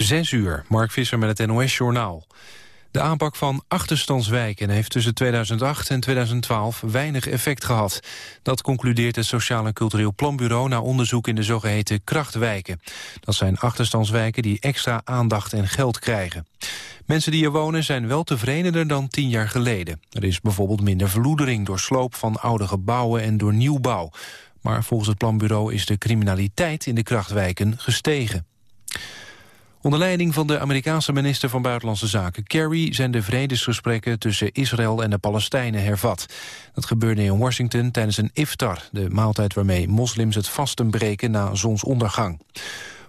Zes uur, Mark Visser met het NOS-journaal. De aanpak van achterstandswijken heeft tussen 2008 en 2012 weinig effect gehad. Dat concludeert het Sociaal en Cultureel Planbureau... na onderzoek in de zogeheten krachtwijken. Dat zijn achterstandswijken die extra aandacht en geld krijgen. Mensen die er wonen zijn wel tevredener dan tien jaar geleden. Er is bijvoorbeeld minder verloedering door sloop van oude gebouwen en door nieuwbouw. Maar volgens het planbureau is de criminaliteit in de krachtwijken gestegen. Onder leiding van de Amerikaanse minister van Buitenlandse Zaken Kerry zijn de vredesgesprekken tussen Israël en de Palestijnen hervat. Dat gebeurde in Washington tijdens een iftar, de maaltijd waarmee moslims het vasten breken na zonsondergang.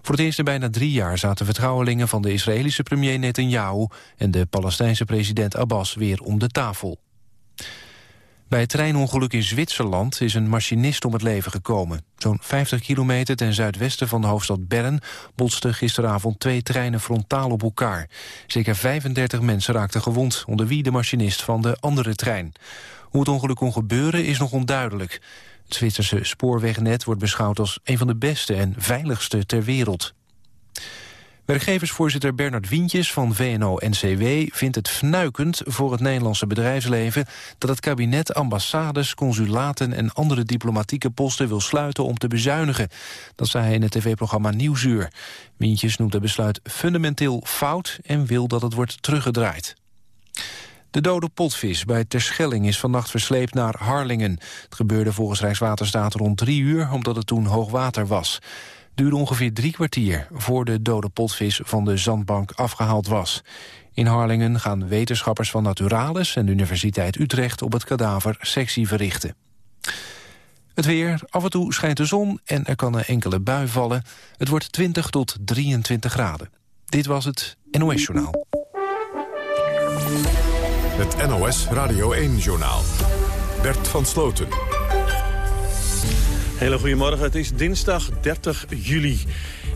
Voor het eerst in bijna drie jaar zaten vertrouwelingen van de Israëlische premier Netanyahu en de Palestijnse president Abbas weer om de tafel. Bij het treinongeluk in Zwitserland is een machinist om het leven gekomen. Zo'n 50 kilometer ten zuidwesten van de hoofdstad Bern... botsten gisteravond twee treinen frontaal op elkaar. Zeker 35 mensen raakten gewond, onder wie de machinist van de andere trein. Hoe het ongeluk kon gebeuren is nog onduidelijk. Het Zwitserse spoorwegnet wordt beschouwd als een van de beste en veiligste ter wereld. Werkgeversvoorzitter Bernard Wientjes van VNO-NCW vindt het fnuikend voor het Nederlandse bedrijfsleven dat het kabinet ambassades, consulaten en andere diplomatieke posten wil sluiten om te bezuinigen. Dat zei hij in het tv-programma Nieuwsuur. Wientjes noemt het besluit fundamenteel fout en wil dat het wordt teruggedraaid. De dode potvis bij Terschelling is vannacht versleept naar Harlingen. Het gebeurde volgens Rijkswaterstaat rond drie uur, omdat het toen hoogwater was duurde ongeveer drie kwartier voor de dode potvis van de zandbank afgehaald was. In Harlingen gaan wetenschappers van Naturalis en de Universiteit Utrecht op het kadaver sectie verrichten. Het weer, af en toe schijnt de zon en er kan een enkele bui vallen. Het wordt 20 tot 23 graden. Dit was het NOS Journaal. Het NOS Radio 1 Journaal. Bert van Sloten. Hele goedemorgen, het is dinsdag 30 juli.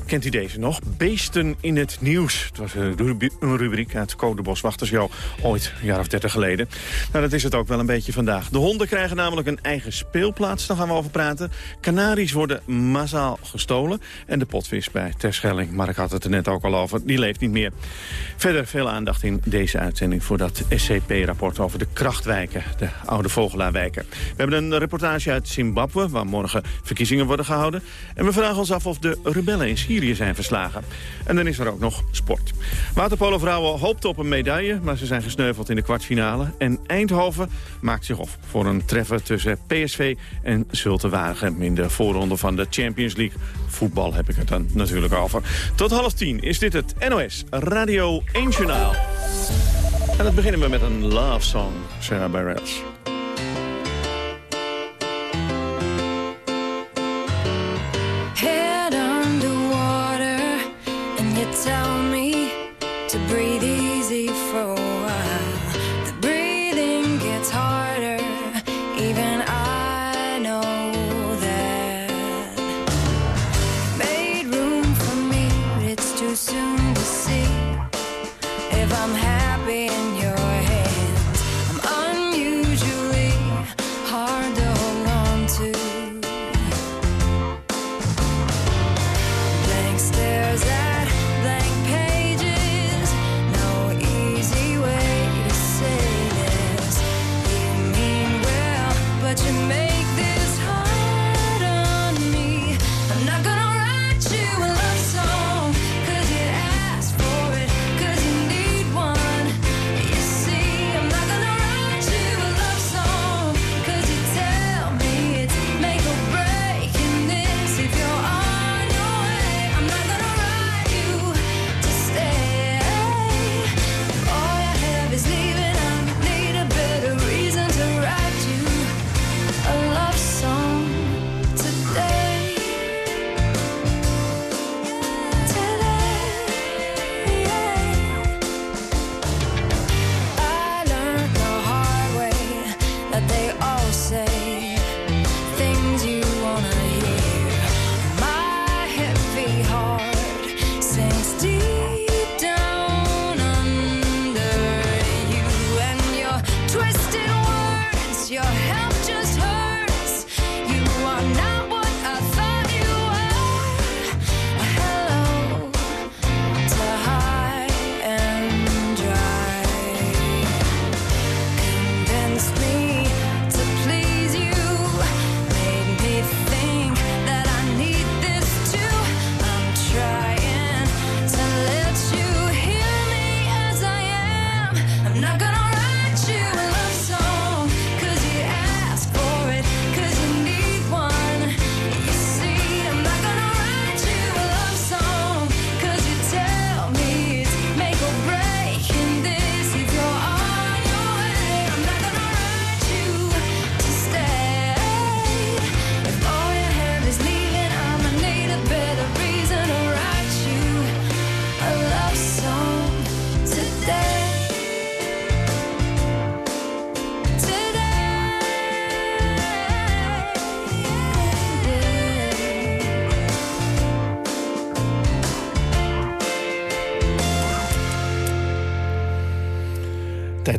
Kent u deze nog? Beesten in het nieuws. Het was een rubriek uit Code Boswachtersjow ooit, een jaar of dertig geleden. Nou, dat is het ook wel een beetje vandaag. De honden krijgen namelijk een eigen speelplaats, daar gaan we over praten. Canaries worden massaal gestolen. En de potvis bij Terschelling, Mark had het er net ook al over, die leeft niet meer. Verder veel aandacht in deze uitzending voor dat SCP-rapport over de krachtwijken, de oude vogelaarwijken. We hebben een reportage uit Zimbabwe, waar morgen verkiezingen worden gehouden. En we vragen ons af of de rebellen in Syrië Zijn verslagen. En dan is er ook nog sport. Waterpolovrouwen hoopten op een medaille, maar ze zijn gesneuveld in de kwartfinale. En Eindhoven maakt zich op voor een treffer tussen PSV en Zulte in de voorronde van de Champions League. Voetbal heb ik het dan natuurlijk over. Tot half tien is dit het NOS Radio 1 Journaal. En dat beginnen we met een love song, Sarah Bareilles. down.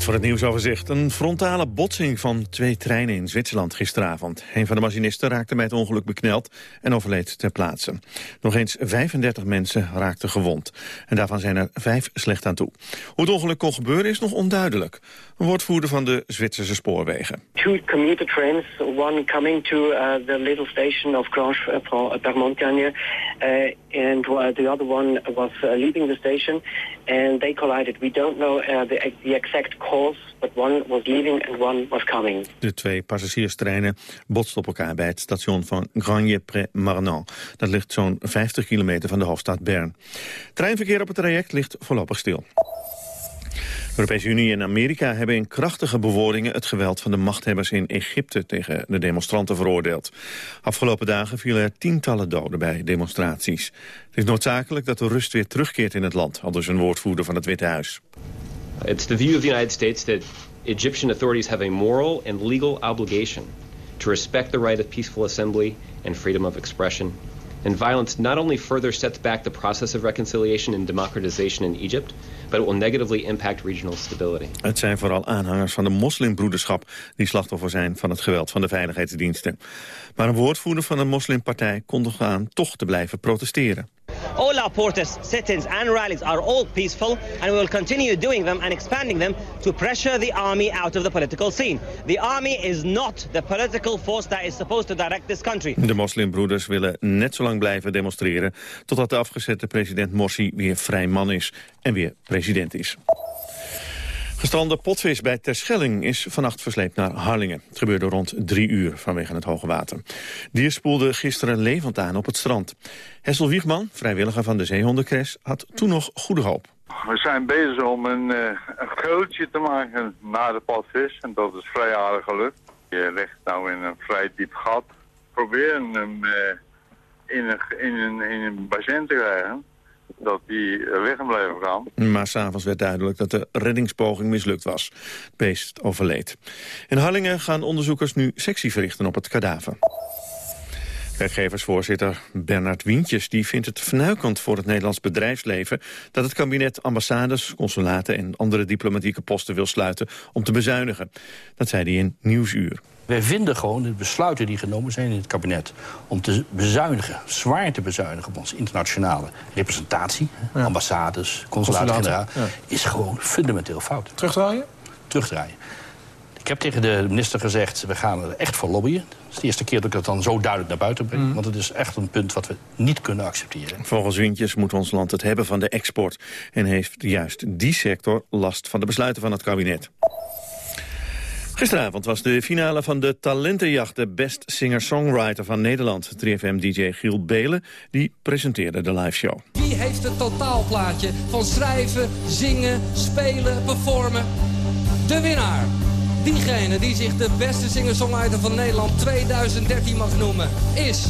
Voor het nieuwsoverzicht. Een frontale botsing van twee treinen in Zwitserland gisteravond. Een van de machinisten raakte bij het ongeluk bekneld en overleed ter plaatse. Nog eens 35 mensen raakten gewond. En daarvan zijn er vijf slecht aan toe. Hoe het ongeluk kon gebeuren is nog onduidelijk. Een woordvoerder van de Zwitserse spoorwegen. Two commuter trains, one coming to uh, the little station of Grange per Montagne, uh, and the other one was uh, leaving the station, and they collided. We don't know uh, the, the exact cause, De twee passagierstreinen botsten op elkaar bij het station van Granje-Pré-Marnan. Dat ligt zo'n 50 kilometer van de hoofdstad Bern. Treinverkeer op het traject ligt voorlopig stil. De Europese Unie en Amerika hebben in krachtige bewoordingen het geweld van de machthebbers in Egypte tegen de demonstranten veroordeeld. Afgelopen dagen vielen er tientallen doden bij demonstraties. Het is noodzakelijk dat de rust weer terugkeert in het land, al dus een woordvoerder van het Witte Huis. It's the view of the United States that Egyptian authorities have a moral and legal obligation to respect the right of peaceful assembly and freedom of expression. And violence not only further sets back the process of reconciliation and democratization in Egypt, but it will negatively impact regional stability. Het zijn vooral aanhangers van de moslimbroederschap die slachtoffer zijn van het geweld van de veiligheidsdiensten. Maar een woordvoerder van een moslimpartij kondigde aan toch te blijven protesteren. All our protests, sit-ins and rallies are all peaceful and we will continue doing them and expanding them to pressure the army out of the political scene. The army is not the political force that is supposed to direct this country. De moslimbroeders willen net zo lang blijven demonstreren totdat de afgezette president Morsi weer vrij man is en weer president is. Gestrande potvis bij Terschelling is vannacht versleept naar Harlingen. Het gebeurde rond drie uur vanwege het hoge water. Dier spoelde gisteren levend aan op het strand. Hessel Wiegman, vrijwilliger van de Zeehondencres, had toen nog goede hoop. We zijn bezig om een, uh, een geultje te maken naar de potvis. En dat is vrij aardig gelukt. Je ligt nou in een vrij diep gat. Proberen hem uh, in, een, in, een, in een te krijgen dat die liggen blijven gaan. Maar s'avonds werd duidelijk dat de reddingspoging mislukt was. Het beest overleed. In Harlingen gaan onderzoekers nu sectie verrichten op het kadaver. Werkgeversvoorzitter Bernard Wientjes die vindt het vernuikend voor het Nederlands bedrijfsleven dat het kabinet ambassades, consulaten en andere diplomatieke posten wil sluiten om te bezuinigen. Dat zei hij in Nieuwsuur. Wij vinden gewoon de besluiten die genomen zijn in het kabinet... om te bezuinigen, zwaar te bezuinigen op onze internationale representatie... ambassades, consulaten, is gewoon fundamenteel fout. Terugdraaien? Terugdraaien. Ik heb tegen de minister gezegd, we gaan er echt voor lobbyen. Het is de eerste keer dat ik dat dan zo duidelijk naar buiten breng. Mm. Want het is echt een punt wat we niet kunnen accepteren. Volgens Wintjes moet ons land het hebben van de export. En heeft juist die sector last van de besluiten van het kabinet. Gisteravond was de finale van de talentenjacht... de best singer-songwriter van Nederland. 3FM-dj Giel Belen, die presenteerde de liveshow. Wie heeft het totaalplaatje van schrijven, zingen, spelen, performen? De winnaar. Diegene die zich de beste singer-songwriter van Nederland 2013 mag noemen, is...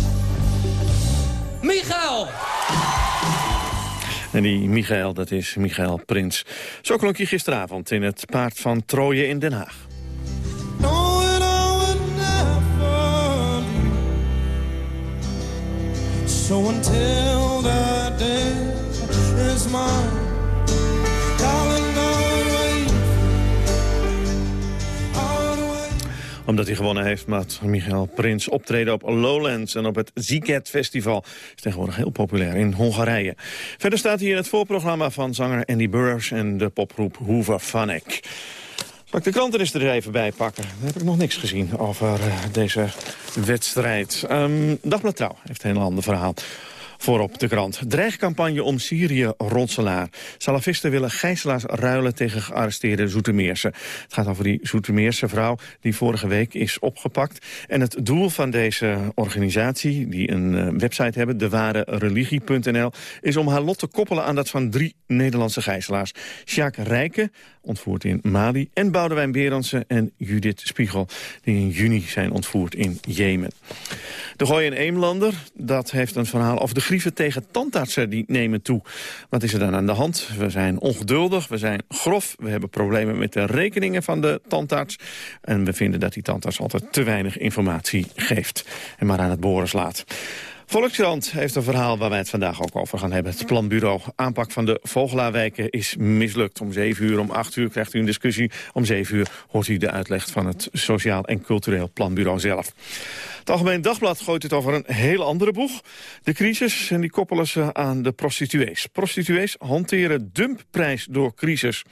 Michael! En die Michael, dat is Michael Prins. Zo klonk hij gisteravond in het Paard van Troje in Den Haag. So until the day is mine, Omdat hij gewonnen heeft, maakt Michael Prins optreden op Lowlands en op het Ziget Festival. Is tegenwoordig heel populair in Hongarije. Verder staat hier het voorprogramma van zanger Andy Burroughs en de popgroep Hoover Phonic. Zal ik de kranten eens er even bij pakken? Dan heb ik nog niks gezien over uh, deze wedstrijd. Um, Dagblad Trouw heeft een heel ander verhaal. Voorop de krant. Dreigcampagne om Syrië-Ronselaar. Salafisten willen gijzelaars ruilen tegen gearresteerde Zoetermeerse. Het gaat over die Zoetermeerse vrouw die vorige week is opgepakt. En het doel van deze organisatie, die een uh, website hebben... dewarereligie.nl, is om haar lot te koppelen aan dat van drie Nederlandse gijzelaars. Sjaak Rijken, ontvoerd in Mali... en Boudewijn Berendsen en Judith Spiegel, die in juni zijn ontvoerd in Jemen. De Gooi en Eemlander, dat heeft een verhaal over de grieven tegen tandartsen die nemen toe. Wat is er dan aan de hand? We zijn ongeduldig, we zijn grof, we hebben problemen met de rekeningen van de tandarts. En we vinden dat die tandarts altijd te weinig informatie geeft en maar aan het boren slaat. Volkskrant heeft een verhaal waar wij het vandaag ook over gaan hebben. Het planbureau aanpak van de Vogelaarwijken is mislukt. Om 7 uur, om 8 uur krijgt u een discussie. Om 7 uur hoort u de uitleg van het Sociaal en Cultureel Planbureau zelf. Het Algemeen Dagblad gooit het over een hele andere boeg. De crisis, en die koppelen ze aan de prostituees. Prostituees hanteren dumpprijs door crisis.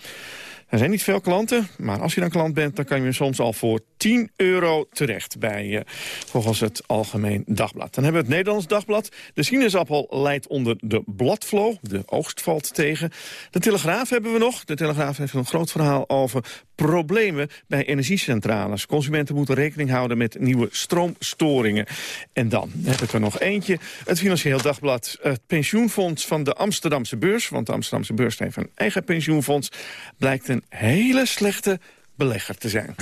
Er zijn niet veel klanten, maar als je dan klant bent... dan kan je soms al voor 10 euro terecht bij, uh, volgens het Algemeen Dagblad. Dan hebben we het Nederlands Dagblad. De sinaasappel leidt onder de bladflow. De oogst valt tegen. De Telegraaf hebben we nog. De Telegraaf heeft een groot verhaal over problemen bij energiecentrales. Consumenten moeten rekening houden met nieuwe stroomstoringen. En dan heb ik er nog eentje. Het Financieel Dagblad. Het pensioenfonds van de Amsterdamse beurs... want de Amsterdamse beurs heeft een eigen pensioenfonds... blijkt een hele slechte belegger te zijn.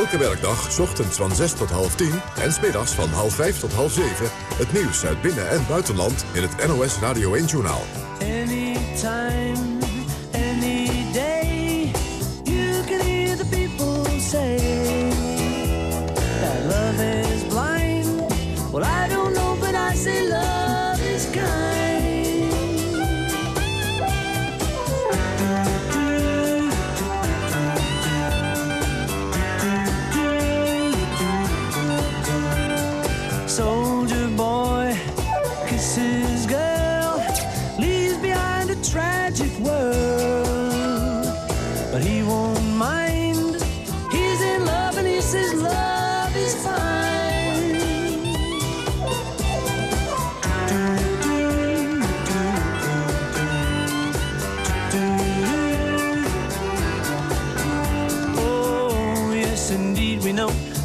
Elke werkdag, ochtends van 6 tot half 10 en smiddags van half 5 tot half 7... het nieuws uit binnen- en buitenland in het NOS Radio 1-journaal. Anytime, any day, you can hear the people say that love is blind. Well, I don't know, but I say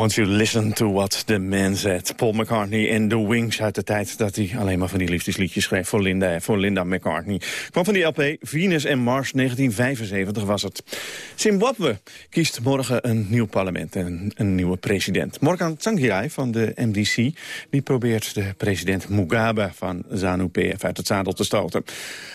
Once you listen to what the man said. Paul McCartney en The Wings uit de tijd dat hij alleen maar van die liefdesliedjes schreef voor Linda, voor Linda McCartney. Kwam van die LP Venus en Mars 1975 was het. Zimbabwe kiest morgen een nieuw parlement en een nieuwe president. Morgan Tsvangirai van de MDC die probeert de president Mugabe van ZANU-PF uit het zadel te stoten.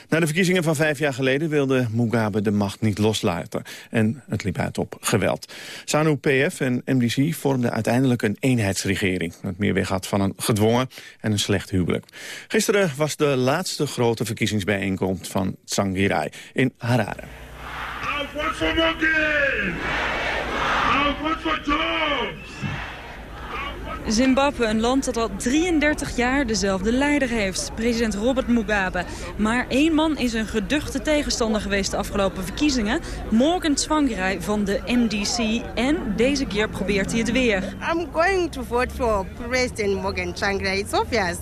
Na de verkiezingen van vijf jaar geleden wilde Mugabe de macht niet loslaten. En het liep uit op geweld. ZANU-PF en MDC uiteindelijk een eenheidsregering. Dat meer weg had van een gedwongen en een slecht huwelijk. Gisteren was de laatste grote verkiezingsbijeenkomst van Tsvangirai in Harare. Zimbabwe, een land dat al 33 jaar dezelfde leider heeft, president Robert Mugabe. Maar één man is een geduchte tegenstander geweest de afgelopen verkiezingen. Morgan Tsvangirai van de MDC. En deze keer probeert hij het weer. I'm going to vote for President Morgan Tsvangirai. It's obvious.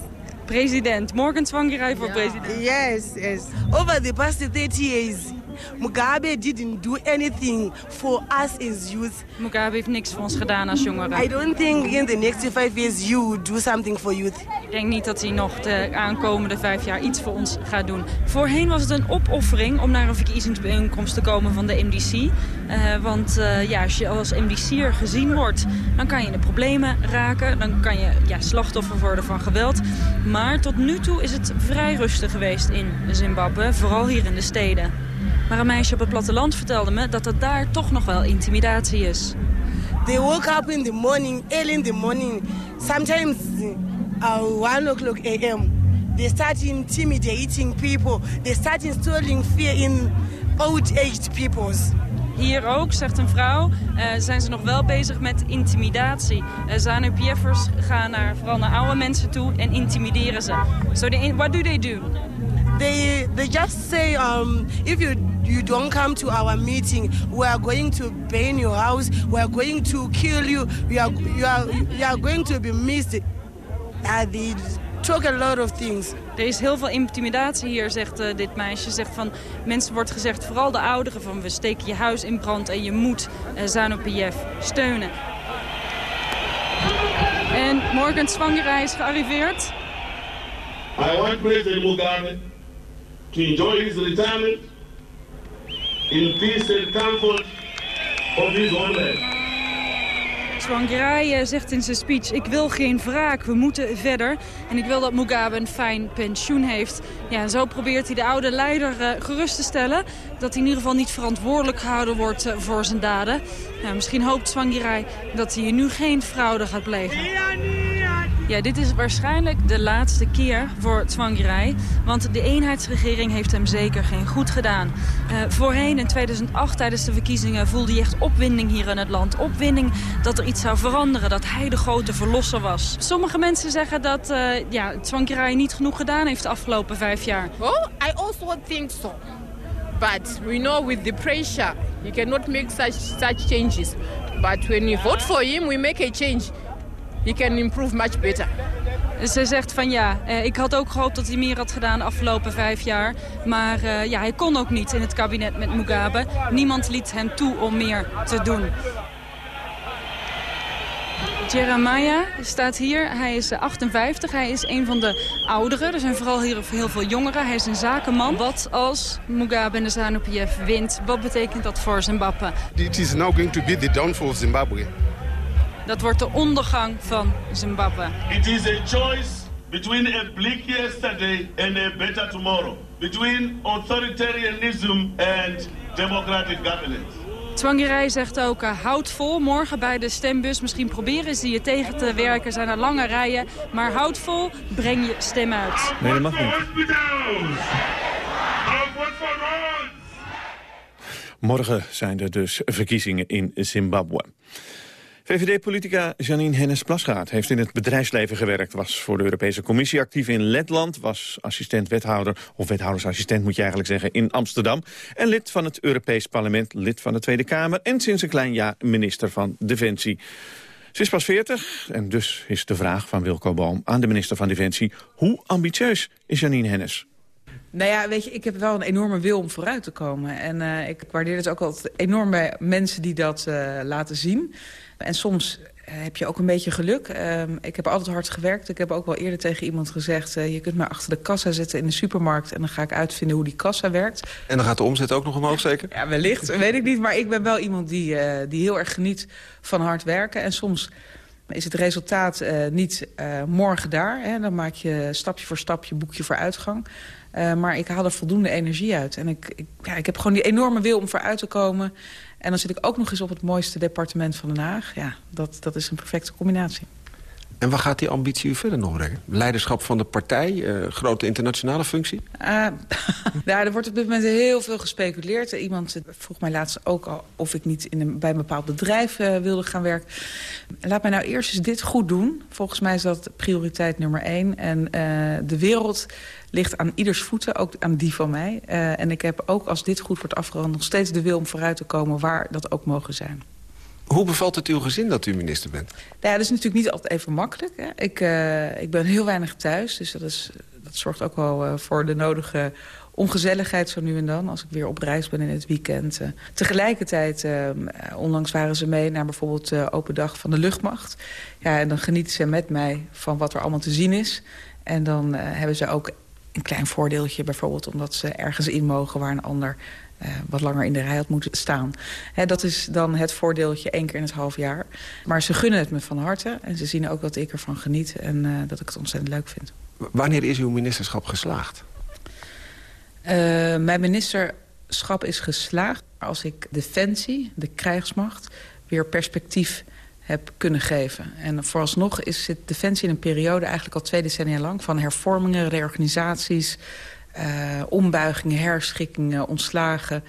President Morgan Tsvangirai voor president. Yes, yes. Over the past 30 years, Mugabe didn't do anything for us as youth. Mugabe heeft niks voor ons gedaan als jongeren. I don't think in the next five years you do something for youth. Ik denk niet dat hij nog de aankomende vijf jaar iets voor ons gaat doen. Voorheen was het een opoffering om naar een verkiezingsbijeenkomst te komen van de MDC. Uh, want uh, ja, als je als MDC'er gezien wordt, dan kan je in de problemen raken. Dan kan je ja, slachtoffer worden van geweld. Maar tot nu toe is het vrij rustig geweest in Zimbabwe, vooral hier in de steden. Maar een meisje op het platteland vertelde me dat er daar toch nog wel intimidatie is. They woke up in the morning, early in the morning, sometimes uh, 1 o'clock a.m. They start intimidating people. They start installing fear in old-aged peoples. Hier ook, zegt een vrouw, uh, zijn ze nog wel bezig met intimidatie. Uh, ZANU-PF'ers gaan naar, vooral naar oude mensen toe en intimideren ze. So they, what do they do? They, they just say, um, if you, you don't come to our meeting, we are going to burn your house, we are going to kill you, you are, you are, you are going to be missed. Uh, they talk a lot of things. Er is heel veel intimidatie hier, zegt uh, dit meisje. Zegt van, mensen wordt gezegd, vooral de ouderen, van we steken je huis in brand en je moet uh, ZANU-PF steunen. En Morgan Tsvangirai is gearriveerd. I want President Mugabe to enjoy his retirement in peace and comfort of his homeland. Tsvangirai zegt in zijn speech, ik wil geen wraak, we moeten verder. En ik wil dat Mugabe een fijn pensioen heeft. Ja, zo probeert hij de oude leider uh, gerust te stellen... dat hij in ieder geval niet verantwoordelijk gehouden wordt uh, voor zijn daden. Ja, misschien hoopt Tsvangirai dat hij nu geen fraude gaat plegen. Ja, dit is waarschijnlijk de laatste keer voor Tsvangirai. Want de eenheidsregering heeft hem zeker geen goed gedaan. Uh, voorheen in 2008 tijdens de verkiezingen voelde hij echt opwinding hier in het land. Opwinding dat er iets zou veranderen, dat hij de grote verlosser was. Sommige mensen zeggen dat uh, ja, Tsvangirai niet genoeg gedaan heeft de afgelopen vijf jaar. Well, I also think so. But we know with the pressure, you cannot make such, such changes. But when you vote for him, we make a change. He can improve much better. Ze zegt van ja, eh, ik had ook gehoopt dat hij meer had gedaan de afgelopen vijf jaar. Maar uh, ja, hij kon ook niet in het kabinet met Mugabe. Niemand liet hem toe om meer te doen. Jeremiah staat hier. Hij is 58. Hij is een van de ouderen. Er zijn vooral hier heel veel jongeren. Hij is een zakenman. Wat als Mugabe en de ZANU-PF wint? Wat betekent dat voor Zimbabwe? It is now going to be the downfall of Zimbabwe. Dat wordt de ondergang van Zimbabwe. It is a choice between a bleak yesterday and a better tomorrow. Between authoritarianism and democratic governance. Tsvangirai zegt ook, uh, houd vol morgen bij de stembus. Misschien proberen ze je tegen te werken, zijn er lange rijen. Maar houd vol, breng je stem uit. Nee, dat mag niet. Morgen zijn er dus verkiezingen in Zimbabwe. VVD-politica Janine Hennis-Plasgaard heeft in het bedrijfsleven gewerkt. Was voor de Europese Commissie actief in Letland. Was assistent-wethouder, of wethoudersassistent moet je eigenlijk zeggen, in Amsterdam. En lid van het Europees Parlement, lid van de Tweede Kamer... en sinds een klein jaar minister van Defensie. Ze is pas 40 en dus is de vraag van Wilco Boom aan de minister van Defensie... hoe ambitieus is Janine Hennis? Nou ja, weet je, ik heb wel een enorme wil om vooruit te komen. En uh, ik waardeer het ook altijd enorm bij mensen die dat uh, laten zien. En soms heb je ook een beetje geluk. Ehm, ik heb altijd hard gewerkt. Ik heb ook wel eerder tegen iemand gezegd... Uh, je kunt me achter de kassa zetten in de supermarkt... en dan ga ik uitvinden hoe die kassa werkt. En dan gaat de omzet ook nog omhoog zeker? Ja, wellicht. weet ik niet. Maar ik ben wel iemand die, uh, die heel erg geniet van hard werken. En soms is het resultaat uh, niet morgen daar. Hè? Dan maak je stapje voor stapje, boekje voor uitgang. maar ik haal er voldoende energie uit. En ik, ik, ja, ik heb gewoon die enorme wil om vooruit te komen... En dan zit ik ook nog eens op het mooiste departement van Den Haag. Ja, dat, dat is een perfecte combinatie. En waar gaat die ambitie u verder nog brengen? Leiderschap van de partij, uh, grote internationale functie? Uh, ja, er wordt op dit moment heel veel gespeculeerd. Iemand vroeg mij laatst ook al of ik niet in een, bij een bepaald bedrijf uh, wilde gaan werken. Laat mij nou eerst eens dit goed doen. Volgens mij is dat prioriteit nummer één. En de wereld ligt aan ieders voeten, ook aan die van mij. Uh, en ik heb ook, als dit goed wordt afgerond... nog steeds de wil om vooruit te komen waar dat ook mogen zijn. Hoe bevalt het uw gezin dat u minister bent? Nou ja, dat is natuurlijk niet altijd even makkelijk. Hè. Ik, uh, ik ben heel weinig thuis, dus dat, is, dat zorgt ook wel uh, voor de nodige ongezelligheid zo nu en dan... als ik weer op reis ben in het weekend. Uh, tegelijkertijd, uh, onlangs waren ze mee naar bijvoorbeeld de open dag van de luchtmacht. Ja, en dan genieten ze met mij van wat er allemaal te zien is. En dan hebben ze ook een klein voordeeltje bijvoorbeeld... omdat ze ergens in mogen waar een ander uh, wat langer in de rij had moeten staan. He, dat is dan het voordeeltje één keer in het half jaar. Maar ze gunnen het me van harte en ze zien ook dat ik ervan geniet... en uh, dat ik het ontzettend leuk vind. Wanneer is uw ministerschap geslaagd? Uh, mijn ministerschap is geslaagd als ik Defensie, de krijgsmacht... weer perspectief heb kunnen geven. En vooralsnog is zit Defensie in een periode eigenlijk al twee decennia lang... van hervormingen, reorganisaties, uh, ombuigingen, herschikkingen, ontslagen.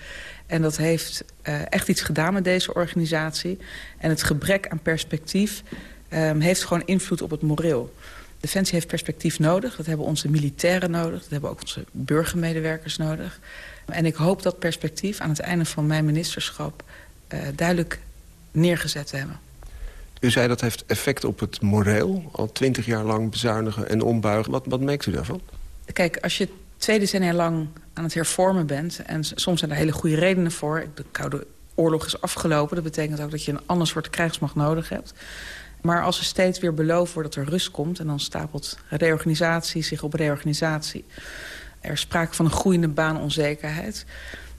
En dat heeft uh, echt iets gedaan met deze organisatie. En het gebrek aan perspectief um, heeft gewoon invloed op het moreel. Defensie heeft perspectief nodig. Dat hebben onze militairen nodig. Dat hebben ook onze burgermedewerkers nodig. En ik hoop dat perspectief aan het einde van mijn ministerschap... Uh, duidelijk neergezet te hebben. U zei dat heeft effect op het moreel. Al twintig jaar lang bezuinigen en ombuigen. Wat, wat merkt u daarvan? Kijk, als je twee decennia lang aan het hervormen bent... en soms zijn er hele goede redenen voor. De Koude Oorlog is afgelopen. Dat betekent ook dat je een ander soort krijgsmacht nodig hebt. Maar als er steeds weer beloofd wordt dat er rust komt... en dan stapelt reorganisatie zich op reorganisatie... er is sprake van een groeiende baanonzekerheid...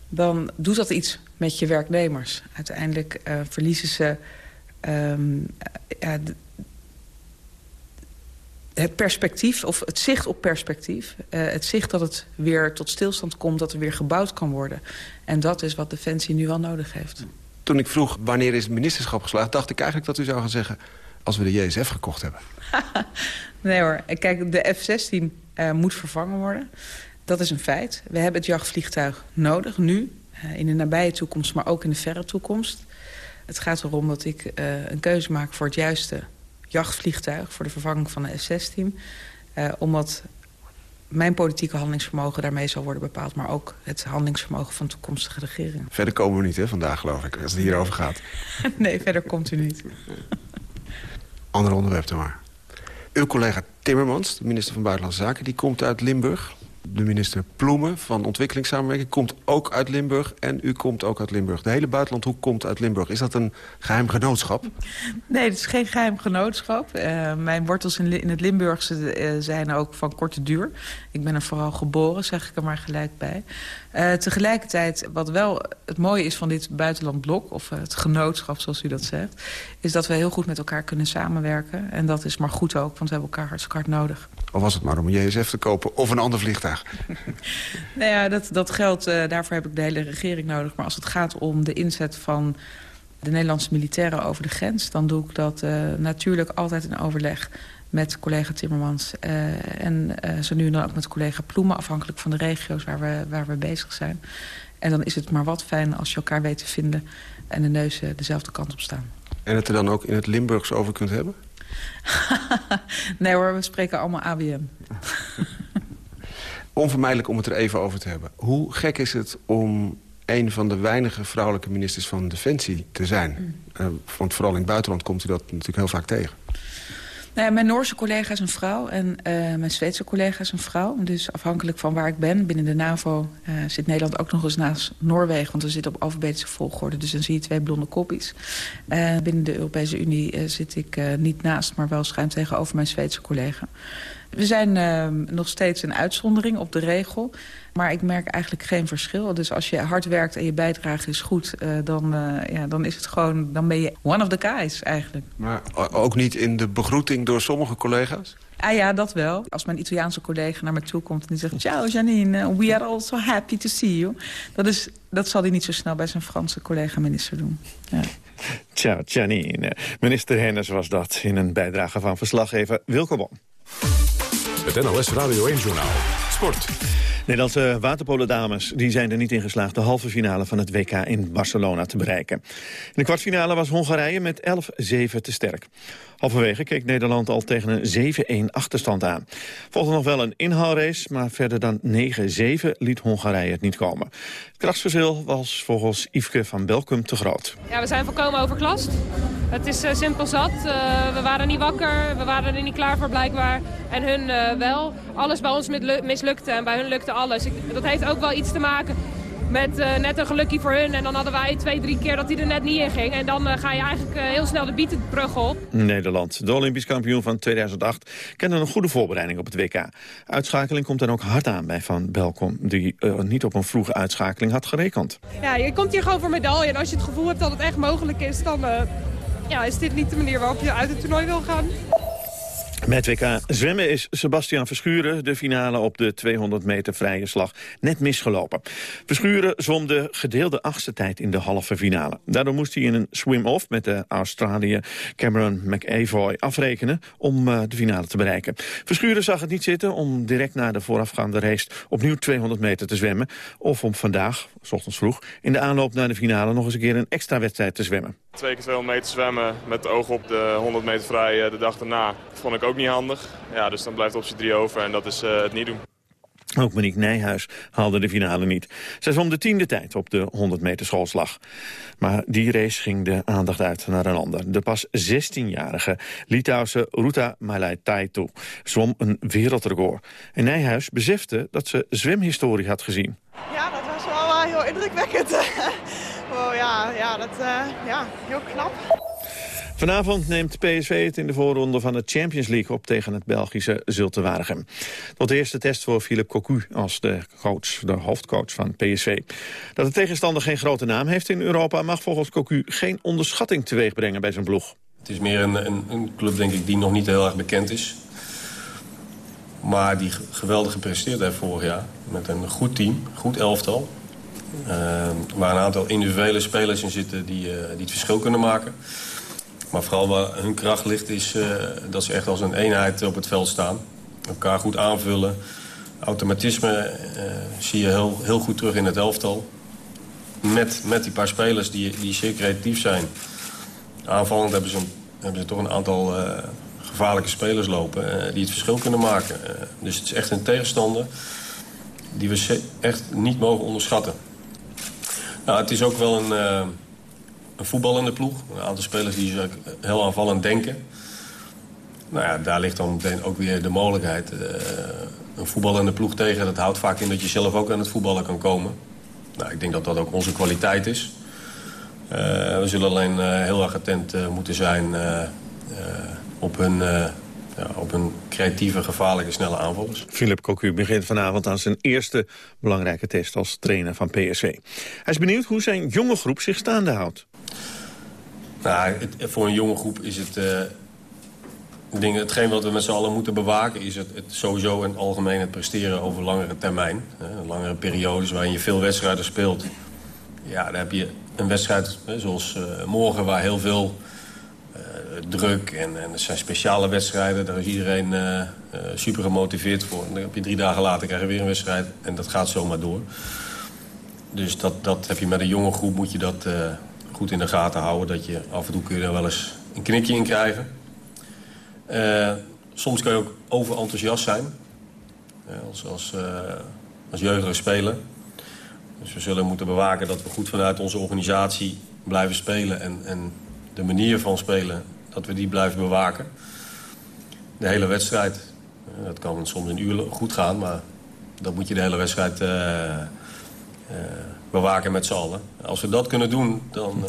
dan doet dat iets met je werknemers. Uiteindelijk uh, verliezen ze um, ja, het perspectief, of het zicht op perspectief. Uh, het zicht dat het weer tot stilstand komt, dat er weer gebouwd kan worden. En dat is wat Defensie nu wel nodig heeft. Toen ik vroeg wanneer is het ministerschap geslaagd... dacht ik eigenlijk dat u zou gaan zeggen... als we de JSF gekocht hebben. nee hoor, kijk, de F-16 uh, moet vervangen worden. Dat is een feit. We hebben het jachtvliegtuig nodig, nu. Uh, in de nabije toekomst, maar ook in de verre toekomst. Het gaat erom dat ik uh, een keuze maak voor het juiste jachtvliegtuig... voor de vervanging van de F-16. Uh, omdat mijn politieke handelingsvermogen daarmee zal worden bepaald... maar ook het handelingsvermogen van toekomstige regeringen. Verder komen we niet hè, vandaag, geloof ik, als het hierover gaat. nee, verder komt u niet. Ander onderwerp dan maar. Uw collega Timmermans, de minister van Buitenlandse Zaken... die komt uit Limburg de minister Ploemen van Ontwikkelingssamenwerking komt ook uit Limburg. En u komt ook uit Limburg. De hele buitenlandhoek komt uit Limburg. Is dat een geheim genootschap? Nee, het is geen geheim genootschap. Uh, mijn wortels in, in het Limburgse uh, zijn ook van korte duur. Ik ben er vooral geboren, zeg ik er maar gelijk bij. Uh, tegelijkertijd, wat wel het mooie is van dit buitenlandblok... of het genootschap, zoals u dat zegt... is dat we heel goed met elkaar kunnen samenwerken. En dat is maar goed ook, want we hebben elkaar hartstikke hard nodig. Of was het maar om een JSF te kopen of een ander vliegtuig? nou ja, dat, dat geldt, uh, daarvoor heb ik de hele regering nodig. Maar als het gaat om de inzet van de Nederlandse militairen over de grens... dan doe ik dat uh, natuurlijk altijd in overleg met collega Timmermans. Uh, en zo nu en dan ook met collega Ploemen... afhankelijk van de regio's waar we, waar we bezig zijn. En dan is het maar wat fijn als je elkaar weet te vinden... en de neuzen dezelfde kant op staan. En het er dan ook in het Limburgs over kunt hebben? nee hoor, we spreken allemaal ABM. Onvermijdelijk om het er even over te hebben. Hoe gek is het om een van de weinige vrouwelijke ministers van Defensie te zijn? Mm. Uh, want vooral in het buitenland komt u dat natuurlijk heel vaak tegen. Nou ja, mijn Noorse collega is een vrouw en uh, mijn Zweedse collega is een vrouw. Dus afhankelijk van waar ik ben, binnen de NAVO uh, zit Nederland ook nog eens naast Noorwegen. Want we zitten op alfabetische volgorde, dus dan zie je twee blonde koppies. Uh, binnen de Europese Unie zit ik niet naast, maar wel schuin tegenover mijn Zweedse collega. We zijn nog steeds een uitzondering op de regel. Maar ik merk eigenlijk geen verschil. Dus als je hard werkt en je bijdrage is goed... Uh, dan, uh, ja, dan is het gewoon... dan ben je one of the guys eigenlijk. Maar ook niet in de begroeting door sommige collega's? Ah ja, dat wel. Als mijn Italiaanse collega naar me toe komt en die zegt... Ciao Janine, we are all so happy to see you. Dat, is, dat zal hij niet zo snel bij zijn Franse collega-minister doen. Ja. Ciao Janine. Minister Hennis was dat in een bijdrage van verslaggever Wilco Bon. Het NLS Radio 1-journaal. Sport. Nederlandse waterpolendames die zijn er niet in geslaagd... de halve finale van het WK in Barcelona te bereiken. In de kwartfinale was Hongarije met 11-7 te sterk. Halverwege keek Nederland al tegen een 7-1 achterstand aan. Volgde nog wel een inhaalrace, maar verder dan 9-7 liet Hongarije het niet komen. Het krachtsverschil was volgens Yveske van Belkum te groot. Ja, we zijn volkomen overklast. Het is uh, simpel zat. Uh, we waren niet wakker, we waren er niet klaar voor blijkbaar. En hun uh, wel. Alles bij ons mislukte en bij hun lukte alles. Ik, dat heeft ook wel iets te maken met uh, net een gelukje voor hun. En dan hadden wij twee, drie keer dat hij er net niet in ging. En dan uh, ga je eigenlijk uh, heel snel de bietenbrug op. Nederland, de Olympisch kampioen van 2008, kende een goede voorbereiding op het WK. Uitschakeling komt dan ook hard aan bij Van Belkom, die niet op een vroege uitschakeling had gerekend. Ja, je komt hier gewoon voor medaille. En als je het gevoel hebt dat het echt mogelijk is, dan ja, is dit niet de manier waarop je uit het toernooi wil gaan. Met WK zwemmen is Sebastian Verschuren de finale op de 200 meter vrije slag net misgelopen. Verschuren zwom de gedeelde achtste tijd in de halve finale. Daardoor moest hij in een swim-off met de Australiër Cameron McAvoy afrekenen om uh, de finale te bereiken. Verschuren zag het niet zitten om direct na de voorafgaande race opnieuw 200 meter te zwemmen. Of om vandaag, s ochtends vroeg, in de aanloop naar de finale nog eens een keer een extra wedstrijd te zwemmen. Twee keer 200 meter zwemmen met oog op de 100 meter vrij de dag daarna vond ik ook niet handig. Ja, dus dan blijft optie 3 over en dat is uh, het niet doen. Ook Monique Nijhuis haalde de finale niet. Zij zwom de tiende tijd op de 100 meter schoolslag. Maar die race ging de aandacht uit naar een ander. De pas 16-jarige Litouwse Ruta Malaitaitu zwom een wereldrecord. En Nijhuis besefte dat ze zwemhistorie had gezien. Ja, dat was wel uh, heel indrukwekkend. oh, ja, ja, dat, uh, ja, heel knap. Vanavond neemt PSV het in de voorronde van de Champions League op tegen het Belgische Zulte Waregem. Tot de eerste test voor Philippe Cocu als de, coach, de hoofdcoach van PSV. Dat de tegenstander geen grote naam heeft in Europa mag volgens Cocu geen onderschatting teweeg brengen bij zijn ploeg. Het is meer een, een, een club denk ik die nog niet heel erg bekend is. Maar die geweldig gepresteerd heeft vorig jaar. Met een goed team, goed elftal. Uh, waar een aantal individuele spelers in zitten die, uh, die het verschil kunnen maken. Maar vooral waar hun kracht ligt is uh, dat ze echt als een eenheid op het veld staan. Elkaar goed aanvullen. Automatisme uh, zie je heel, heel goed terug in het elftal. Met, met die paar spelers die, die zeer creatief zijn. Aanvallend hebben ze, hebben ze toch een aantal gevaarlijke spelers lopen... die het verschil kunnen maken. dus het is echt een tegenstander die we echt niet mogen onderschatten. Nou, het is ook wel een een voetballende ploeg. Een aantal spelers die heel aanvallend denken. Nou ja, daar ligt dan meteen ook weer de mogelijkheid. Uh, een voetballende ploeg tegen, dat houdt vaak in dat je zelf ook aan het voetballen kan komen. Nou, ik denk dat dat ook onze kwaliteit is. Uh, we zullen alleen uh, heel erg attent moeten zijn op hun ja, op een creatieve, gevaarlijke, snelle aanvallers. Philip Cocu begint vanavond aan zijn eerste belangrijke test als trainer van PSV. Hij is benieuwd hoe zijn jonge groep zich staande houdt. Nou, het, voor een jonge groep is het... Uh, ding, hetgeen wat we met z'n allen moeten bewaken... is het, het sowieso in het algemeen het presteren over langere termijn. Uh, langere periodes waarin je veel wedstrijden speelt. Ja, dan heb je een wedstrijd zoals uh, morgen... waar heel veel druk en, en het zijn speciale wedstrijden. Daar is iedereen super gemotiveerd voor. Dan heb je drie dagen later krijg je weer een wedstrijd. En dat gaat zomaar door. Dus dat, dat heb je met een jonge groep moet je dat goed in de gaten houden. Dat je af en toe kun je er wel eens een knikje in krijgen. Soms kan je ook overenthousiast zijn. Als, als, als jeugdige speler. Dus we zullen moeten bewaken dat we goed vanuit onze organisatie blijven spelen. En, en de manier van spelen, dat we die blijven bewaken. de hele wedstrijd. Uh, dat kan soms een uur goed gaan, maar dan moet je de hele wedstrijd bewaken met z'n allen. Als we dat kunnen doen, dan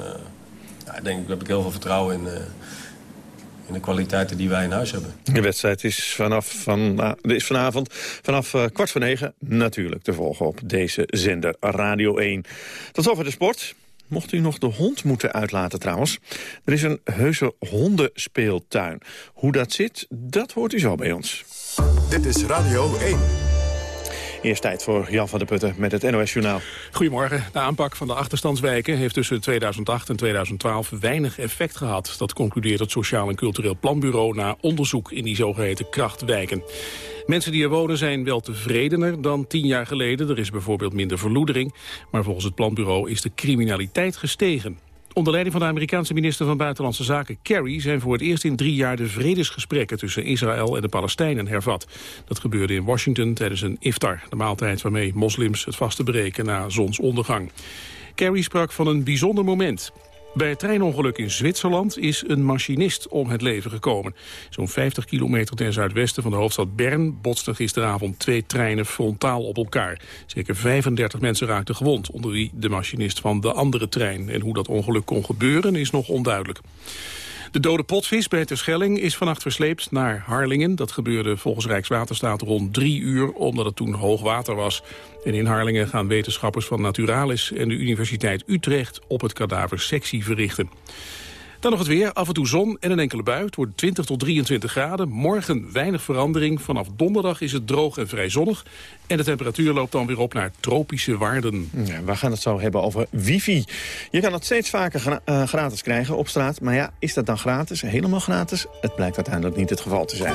ja, denk ik, heb ik heel veel vertrouwen in in de kwaliteiten die wij in huis hebben. De wedstrijd is, vanaf, van, is vanavond vanaf kwart voor negen natuurlijk te volgen op deze zender Radio 1. Tot zover de sport. Mocht u nog de hond moeten uitlaten trouwens. Er is een heuse hondenspeeltuin. Hoe dat zit, dat hoort u zo bij ons. Dit is Radio 1. Eerst tijd voor Jan van der Putten met het NOS-journaal. Goedemorgen. De aanpak van de achterstandswijken heeft tussen 2008 en 2012 weinig effect gehad. Dat concludeert het Sociaal en Cultureel Planbureau na onderzoek in die zogeheten krachtwijken. Mensen die er wonen zijn wel tevredener dan tien jaar geleden. Er is bijvoorbeeld minder verloedering. Maar volgens het planbureau is de criminaliteit gestegen. Onder leiding van de Amerikaanse minister van Buitenlandse Zaken Kerry... zijn voor het eerst in drie jaar de vredesgesprekken tussen Israël en de Palestijnen hervat. Dat gebeurde in Washington tijdens een iftar, de maaltijd waarmee moslims het vaste breken na zonsondergang. Kerry sprak van een bijzonder moment. Bij het treinongeluk in Zwitserland is een machinist om het leven gekomen. Zo'n 50 kilometer ten zuidwesten van de hoofdstad Bern... botsten gisteravond twee treinen frontaal op elkaar. Zeker 35 mensen raakten gewond, onder wie de machinist van de andere trein. En hoe dat ongeluk kon gebeuren is nog onduidelijk. De dode potvis bij Terschelling is vannacht versleept naar Harlingen. Dat gebeurde volgens Rijkswaterstaat rond drie uur, omdat het toen hoog water was. En in Harlingen gaan wetenschappers van Naturalis en de Universiteit Utrecht op het kadaver sectie verrichten. Dan nog het weer, af en toe zon en een enkele bui. Het wordt 20 tot 23 graden. Morgen weinig verandering. Vanaf donderdag is het droog en vrij zonnig. En de temperatuur loopt dan weer op naar tropische waarden. Ja, we gaan het zo hebben over wifi. Je kan het steeds vaker eh, gratis krijgen op straat. Maar ja, is dat dan gratis? Helemaal gratis? Het blijkt uiteindelijk niet het geval te zijn.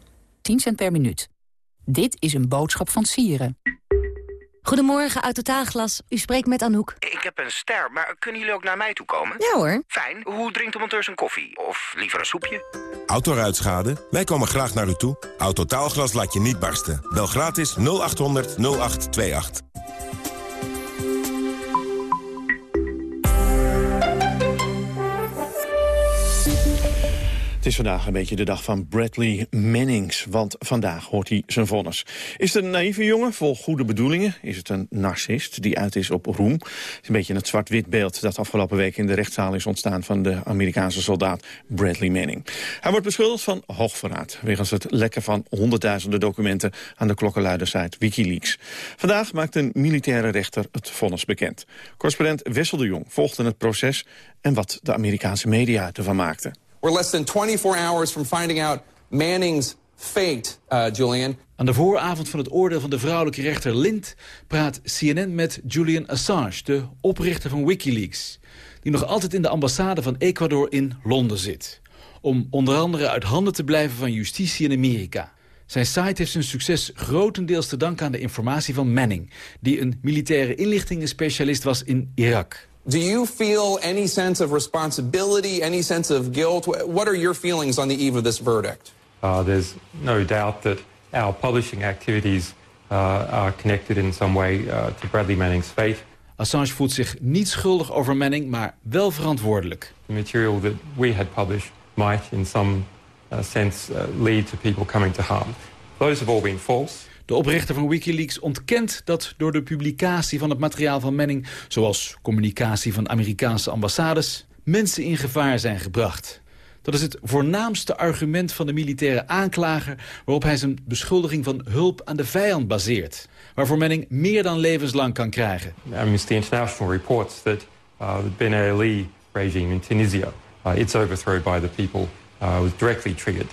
10 cent per minuut. Dit is een boodschap van Sieren. Goedemorgen, Autotaalglas. U spreekt met Anouk. Ik heb een ster, maar kunnen jullie ook naar mij toe komen? Ja hoor. Fijn. Hoe drinkt de monteur zijn koffie? Of liever een soepje? Autoruitschade? Wij komen graag naar u toe. Autotaalglas laat je niet barsten. Bel gratis 0800 0828. Het is vandaag een beetje de dag van Bradley Mannings, want vandaag hoort hij zijn vonnis. Is het een naïeve jongen vol goede bedoelingen? Is het een narcist die uit is op roem? Het is een beetje het zwart-wit beeld dat afgelopen week in de rechtszaal is ontstaan van de Amerikaanse soldaat Bradley Manning. Hij wordt beschuldigd van hoogverraad, wegens het lekken van honderdduizenden documenten aan de klokkenluidersite Wikileaks. Vandaag maakt een militaire rechter het vonnis bekend. Correspondent Wessel de Jong volgde het proces en wat de Amerikaanse media ervan maakten. We're less than 24 hours from finding out Manning's fate, uh, Julian. Aan de vooravond van het oordeel van de vrouwelijke rechter Lind... praat CNN met Julian Assange, de oprichter van Wikileaks... die nog altijd in de ambassade van Ecuador in Londen zit. Om onder andere uit handen te blijven van justitie in Amerika. Zijn site heeft zijn succes grotendeels te danken aan de informatie van Manning... die een militaire inlichtingenspecialist was in Irak. Do you feel any sense of responsibility, any sense of guilt? What are your feelings on the eve of this verdict? Uh, there's no doubt that our publishing activities uh, are connected in some way uh, to Bradley Manning's fate. Assange voelt zich niet schuldig over Manning, maar wel verantwoordelijk. The material that we had published might in some uh, sense uh, lead to people coming to harm. Those have all been false. De oprichter van Wikileaks ontkent dat door de publicatie van het materiaal van Manning... zoals communicatie van Amerikaanse ambassades... mensen in gevaar zijn gebracht. Dat is het voornaamste argument van de militaire aanklager... waarop hij zijn beschuldiging van hulp aan de vijand baseert. Waarvoor Manning meer dan levenslang kan krijgen. International reports that uh, the Ben Ali regime in Tunisia... Uh, its overthrow by the people uh, was directly triggered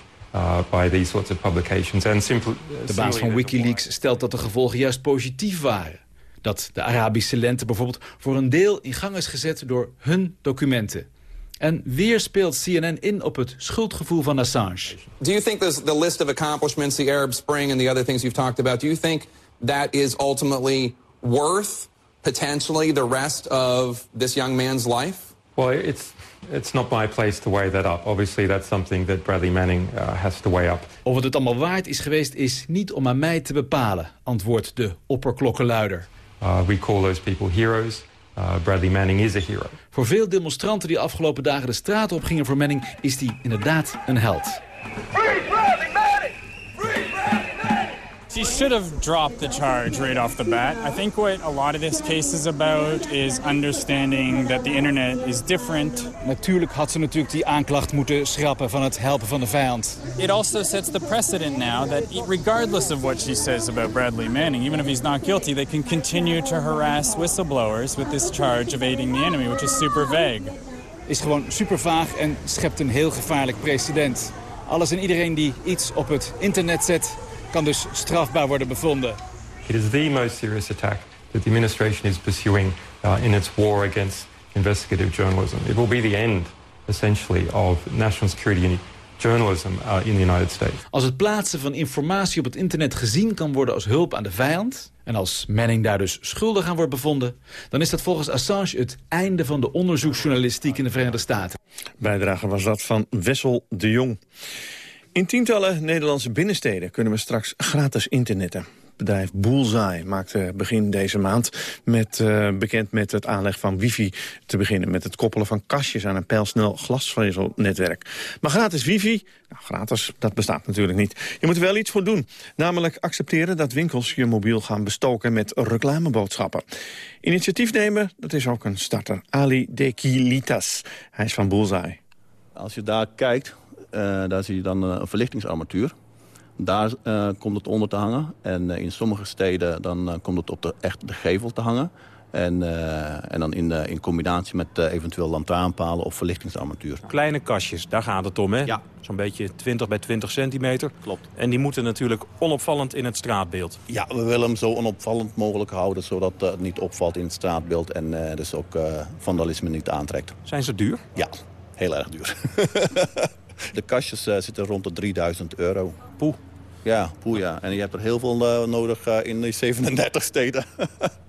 by these sorts of publications. And simply, uh, de baas van Wikileaks stelt dat de gevolgen juist positief waren. Dat de Arabische lente bijvoorbeeld voor een deel in gang is gezet door hun documenten. En weer speelt CNN in op het schuldgevoel van Assange. Do you think this, the list of accomplishments, the Arab Spring and the other things you've talked about, do you think that is ultimately worth potentially the rest of this young man's life? Well, it's it's not my place to weigh that up. Obviously, that's something that Bradley Manning uh, has to weigh up. Of het het allemaal waard is geweest, is niet om aan mij te bepalen, antwoordt de opperklokkenluider. Uh, we call those people heroes. Uh, Bradley Manning is a hero. Voor veel demonstranten die afgelopen dagen de straat op gingen voor Manning... is die inderdaad een held. She should have dropped the charge right off the bat. I think what a lot of this case is about is understanding that the internet is different. Natuurlijk had ze natuurlijk die aanklacht moeten schrappen van het helpen van de vijand. It also sets the precedent now that regardless of what she says about Bradley Manning, even if he's not guilty, they can continue to harass whistleblowers with this charge of aiding the enemy, which is super vague. Is gewoon super vaag en schept een heel gevaarlijk precedent. Alles en iedereen die iets op het internet zet kan dus strafbaar worden bevonden. It is the most serious attack that the administration is pursuing uh, in its war against investigative journalism. It will be the end, essentially, of national security journalism uh, in the United States. Als het plaatsen van informatie op het internet gezien kan worden als hulp aan de vijand... en als Manning daar dus schuldig aan wordt bevonden... dan is dat volgens Assange het einde van de onderzoeksjournalistiek in de Verenigde Staten. Bijdrage was dat van Wessel de Jong. In tientallen Nederlandse binnensteden kunnen we straks gratis internetten. Bedrijf Bullseye maakte begin deze maand met, uh, bekend met het aanleg van wifi te beginnen. Met het koppelen van kastjes aan een pijlsnel glasvezelnetwerk. Maar gratis wifi, nou, gratis, dat bestaat natuurlijk niet. Je moet er wel iets voor doen. Namelijk accepteren dat winkels je mobiel gaan bestoken met reclameboodschappen. Initiatiefnemer, dat is ook een starter. Ali Dekilitas. Hij is van Bullseye. Als je daar kijkt, daar zie je dan een verlichtingsarmatuur. Daar uh, komt het onder te hangen. En uh, in sommige steden dan komt het op de, echt de gevel te hangen. En, en dan in, in combinatie met eventueel lantaarnpalen of verlichtingsarmatuur. Kleine kastjes, daar gaat het om, hè? Ja. Zo'n beetje 20 bij 20 centimeter. Klopt. En die moeten natuurlijk onopvallend in het straatbeeld. Ja, we willen hem zo onopvallend mogelijk houden... zodat het niet opvalt in het straatbeeld en dus ook vandalisme niet aantrekt. Zijn ze duur? Ja, heel erg duur. De kastjes uh, zitten rond de 3000 euro. Poeh. Ja, poeh ja. En je hebt er heel veel uh, nodig uh, in die 37 steden.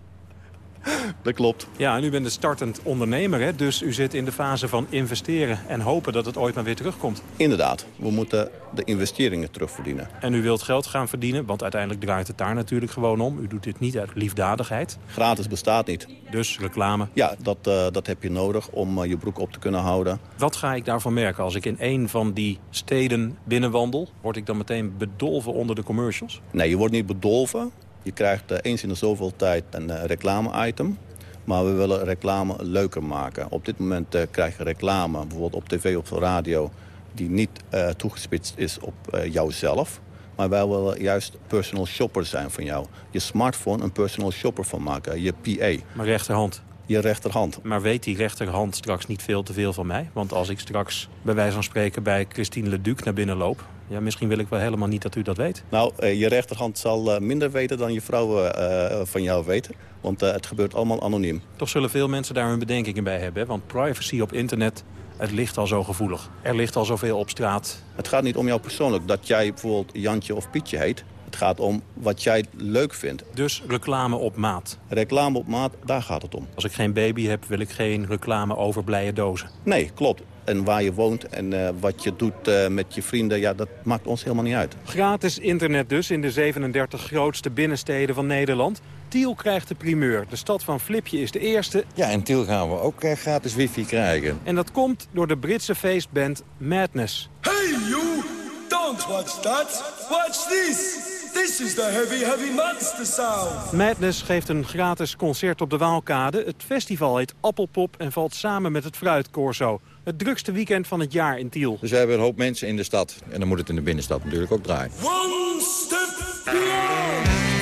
dat klopt. Ja, en u bent een startend ondernemer, hè? dus u zit in de fase van investeren... en hopen dat het ooit maar weer terugkomt. Inderdaad, we moeten de investeringen terugverdienen. En u wilt geld gaan verdienen, want uiteindelijk draait het daar natuurlijk gewoon om. U doet dit niet uit liefdadigheid. Gratis bestaat niet. Dus reclame? Ja, dat, uh, dat heb je nodig om uh, je broek op te kunnen houden. Wat ga ik daarvan merken als ik in een van die steden binnenwandel? Word ik dan meteen bedolven onder de commercials? Nee, je wordt niet bedolven. Je krijgt uh, eens in de zoveel tijd een uh, reclame-item. Maar we willen reclame leuker maken. Op dit moment uh, krijg je reclame, bijvoorbeeld op tv of radio... die niet toegespitst is op jouzelf. Maar wij willen juist personal shopper zijn van jou. Je smartphone een personal shopper van maken, je PA. Mijn rechterhand? Je rechterhand. Maar weet die rechterhand straks niet veel te veel van mij? Want als ik straks bij wijze van spreken bij Christine Leduc naar binnen loop... Ja, misschien wil ik wel helemaal niet dat u dat weet. Nou, uh, je rechterhand zal uh, minder weten dan je vrouw uh, van jou weten. Want het gebeurt allemaal anoniem. Toch zullen veel mensen daar hun bedenkingen bij hebben. Hè? Want privacy op internet, het ligt al zo gevoelig. Er ligt al zoveel op straat. Het gaat niet om jou persoonlijk. Dat jij bijvoorbeeld Jantje of Pietje heet. Het gaat om wat jij leuk vindt. Dus reclame op maat? Reclame op maat, daar gaat het om. Als ik geen baby heb, wil ik geen reclame over blije dozen? Nee, klopt. En waar je woont en uh, wat je doet uh, met je vrienden, ja, dat maakt ons helemaal niet uit. Gratis internet dus in de 37 grootste binnensteden van Nederland. Tiel krijgt de primeur. De stad van Flipje is de eerste. Ja, in Tiel gaan we ook uh, gratis wifi krijgen. En dat komt door de Britse feestband Madness. Hey you! Don't watch that! Watch this! This is the heavy, heavy monster sound. Madness geeft een gratis concert op de Waalkade. Het festival heet Appelpop en valt samen met het Fruitcorso. Het drukste weekend van het jaar in Tiel. Dus we hebben een hoop mensen in de stad. En dan moet het in de binnenstad natuurlijk ook draaien. One step beyond.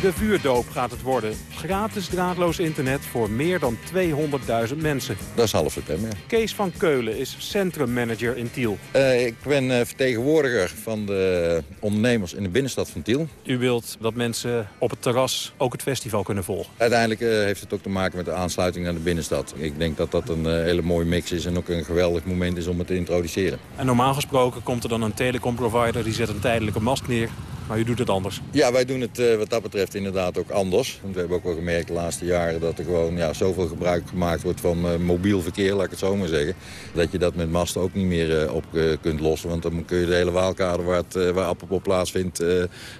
De vuurdoop gaat het worden. Gratis draadloos internet voor meer dan 200.000 mensen. Dat is half september. Kees van Keulen is centrummanager in Tiel. Uh, ik ben uh, vertegenwoordiger van de ondernemers in de binnenstad van Tiel. U wilt dat mensen op het terras ook het festival kunnen volgen? Uiteindelijk uh, heeft het ook te maken met de aansluiting naar de binnenstad. Ik denk dat dat een hele mooie mix is en ook een geweldig moment is om het te introduceren. En normaal gesproken komt er dan een telecomprovider die zet een tijdelijke mast neer maar u doet het anders? Ja, wij doen het uh, wat dat betreft inderdaad ook anders. Want we hebben ook wel gemerkt de laatste jaren dat er gewoon ja, zoveel gebruik gemaakt wordt van uh, mobiel verkeer, laat ik het zo maar zeggen. Dat je dat met masten ook niet meer uh, op kunt lossen. Want dan kun je de hele waalkade waar, het, waar Appelpop plaatsvindt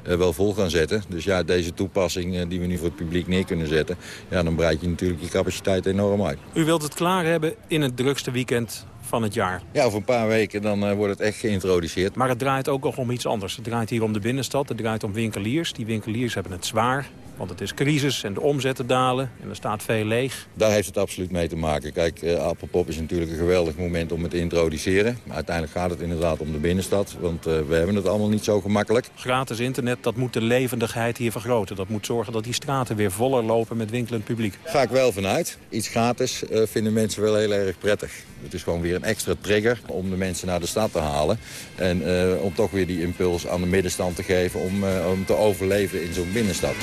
wel vol gaan zetten. Dus ja, deze toepassing die we nu voor het publiek neer kunnen zetten, ja, dan breid je natuurlijk je capaciteit enorm uit. U wilt het klaar hebben in het drukste weekend van het jaar. Ja, over een paar weken dan uh, wordt het echt geïntroduceerd. Maar het draait ook nog om iets anders. Het draait hier om de binnenstad, het draait om winkeliers. Die winkeliers hebben het zwaar. Want het is crisis en de omzetten dalen en er staat veel leeg. Daar heeft het absoluut mee te maken. Kijk, uh, Appelpop is natuurlijk een geweldig moment om het te introduceren. Maar uiteindelijk gaat het inderdaad om de binnenstad. Want uh, we hebben het allemaal niet zo gemakkelijk. Gratis internet, dat moet de levendigheid hier vergroten. Dat moet zorgen dat die straten weer voller lopen met winkelend publiek. Ga ik wel vanuit. Iets gratis uh, vinden mensen wel heel erg prettig. Het is gewoon weer een extra trigger om de mensen naar de stad te halen. En om toch weer die impuls aan de middenstand te geven om, om te overleven in zo'n binnenstad.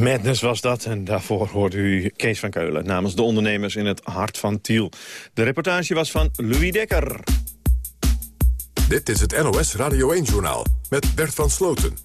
Madness was dat en daarvoor hoorde u Kees van Keulen... namens de ondernemers in het hart van Tiel. De reportage was van Louis Dekker. Dit is het NOS Radio 1-journaal met Bert van Sloten.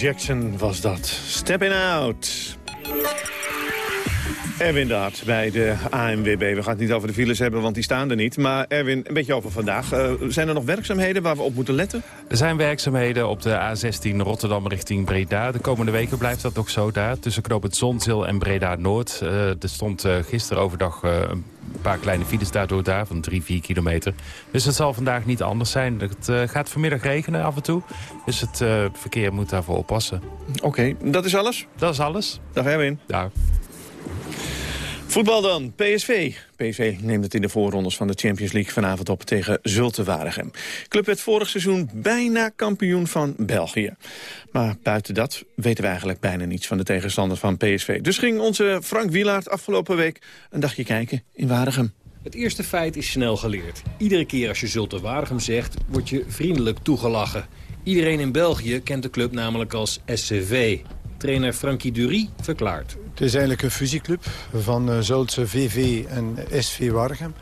Jackson was dat. Stepping Out. Erwin Daart bij de ANWB. We gaan het niet over de files hebben, want die staan er niet. Maar Erwin, een beetje over vandaag. Uh, zijn er nog werkzaamheden waar we op moeten letten? Er zijn werkzaamheden op de A16 Rotterdam richting Breda. De komende weken blijft dat nog zo daar. Tussen Knoop het Zonzeel en Breda-Noord. Uh, er stond uh, gisteren overdag een paar kleine files daardoor daar van 3, 4 kilometer. Dus het zal vandaag niet anders zijn. Het gaat vanmiddag regenen af en toe. Dus het verkeer moet daarvoor oppassen. Oké, okay, dat is alles? Dat is alles. Dag Erwin. Dag. Voetbal dan, PSV. PSV neemt het in de voorrondes van de Champions League vanavond op tegen Zulte Waregem. Club werd vorig seizoen bijna kampioen van België. Maar buiten dat weten we eigenlijk bijna niets van de tegenstanders van PSV. Dus ging onze Frank Wielaert afgelopen week een dagje kijken in Waregem. Het eerste feit is snel geleerd. Iedere keer als je Zulte Waregem zegt, word je vriendelijk toegelachen. Iedereen in België kent de club namelijk als SCV. Trainer Frankie Dury verklaart. Het is eigenlijk een fusieclub van uh, Zultse VV en SV Waregem.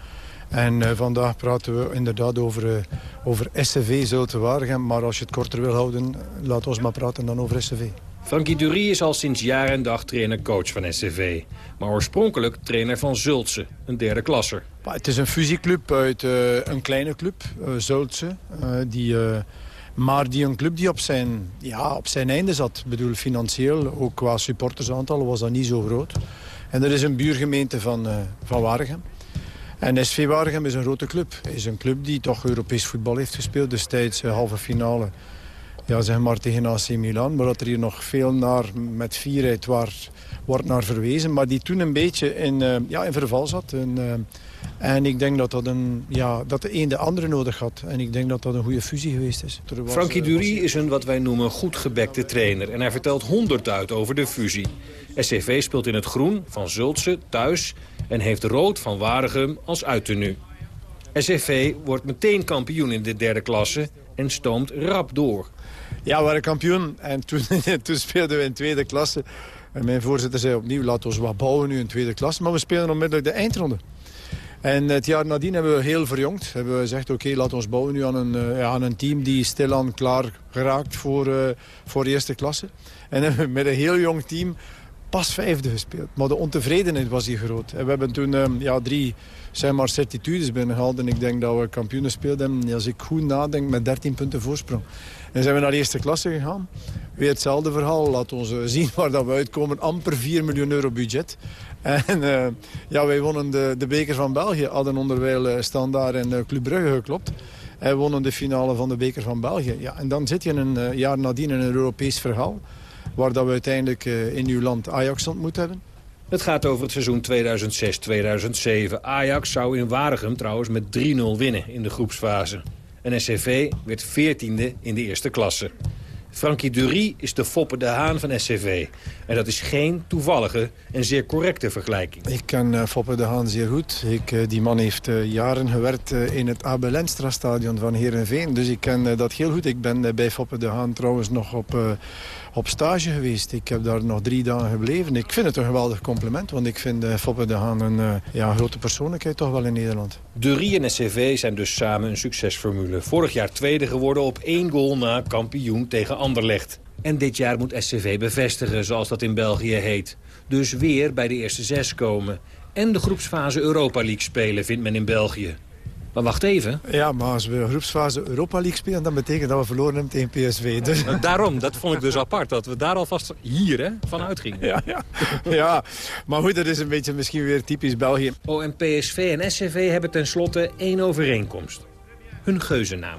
En uh, vandaag praten we inderdaad over, uh, over SCV Zulte Waregem. Maar als je het korter wil houden, laat ons maar praten dan over SCV. Frankie Dury is al sinds jaar en dag trainer-coach van SCV. Maar oorspronkelijk trainer van Zultse, een derde klasser. Het is een fusieclub uit een kleine club, Zultse. die maar die een club die op zijn, ja, op zijn einde zat. Ik bedoel, financieel, ook qua supportersaantallen was dat niet zo groot. En er is een buurgemeente van, uh, van Waregem. En SV Waregem is een grote club. is een club die toch Europees voetbal heeft gespeeld. Destijds uh, halve finale ja, zeg maar tegen AC Milan. Maar dat er hier nog veel naar, met fierheid wordt naar verwezen. Maar die toen een beetje in, uh, ja, in verval zat. En ik denk dat, dat, een, ja, dat de een de andere nodig had. En ik denk dat dat een goede fusie geweest is. Was, Frankie Dury is een wat wij noemen goed gebekte trainer. En hij vertelt honderd uit over de fusie. SCV speelt in het groen van Zultse thuis... en heeft rood van Waregem als uittenu. SCV wordt meteen kampioen in de derde klasse en stoomt rap door. Ja, we waren kampioen en toen, toen speelden we in tweede klasse. En mijn voorzitter zei opnieuw, laten we wat bouwen nu in tweede klasse. Maar we spelen onmiddellijk de eindronde. En het jaar nadien hebben we heel verjongd. Hebben we gezegd, oké, laten we bouwen nu aan een, uh, aan een team die stilaan klaar geraakt voor, uh, voor de eerste klasse. En hebben we met een heel jong team pas vijfde gespeeld. Maar de ontevredenheid was hier groot. En we hebben toen uh, ja, drie zijn maar certitudes binnengehaald. En ik denk dat we kampioenen speelden. En als ik goed nadenk, met 13 punten voorsprong. En zijn we naar de eerste klasse gegaan. Weer hetzelfde verhaal. Laat ons zien waar dat we uitkomen. Amper 4 miljoen euro budget. En uh, ja, wij wonnen de, de beker van België. Hadden onderwijl Standaard en uh, Club Brugge geklopt. En wonnen de finale van de beker van België. Ja, en dan zit je een jaar nadien in een Europees verhaal. Waar dat we uiteindelijk in uw land Ajax ontmoet hebben. Het gaat over het seizoen 2006-2007. Ajax zou in Waregem trouwens met 3-0 winnen in de groepsfase. En SCV werd 14e in de eerste klasse. Frankie Dury is de Foppe de Haan van SCV. En dat is geen toevallige en zeer correcte vergelijking. Ik ken uh, Foppe de Haan zeer goed. Ik, uh, die man heeft uh, jaren gewerkt in het Abel Lenstra stadion van Heerenveen. Dus ik ken dat heel goed. Ik ben bij Foppe de Haan trouwens nog op op stage geweest. Ik heb daar nog drie dagen gebleven. Ik vind het een geweldig compliment, want ik vind Foppe de Haan een ja, grote persoonlijkheid toch wel in Nederland. De Rie en SCV zijn dus samen een succesformule. Vorig jaar tweede geworden op één goal na kampioen tegen Anderlecht. En dit jaar moet SCV bevestigen, zoals dat in België heet. Dus weer bij de eerste zes komen. En de groepsfase Europa League spelen, vindt men in België. Maar wacht even. Ja, maar als we groepsfase Europa League spelen... dan betekent dat we verloren hebben tegen PSV. Dus. Nou, daarom, dat vond ik dus apart. Dat we daar alvast hier hè, van uitgingen. Ja, ja. ja, maar goed, dat is een beetje misschien weer typisch België. Oh, en PSV en SCV hebben tenslotte één overeenkomst. Hun geuzennaam.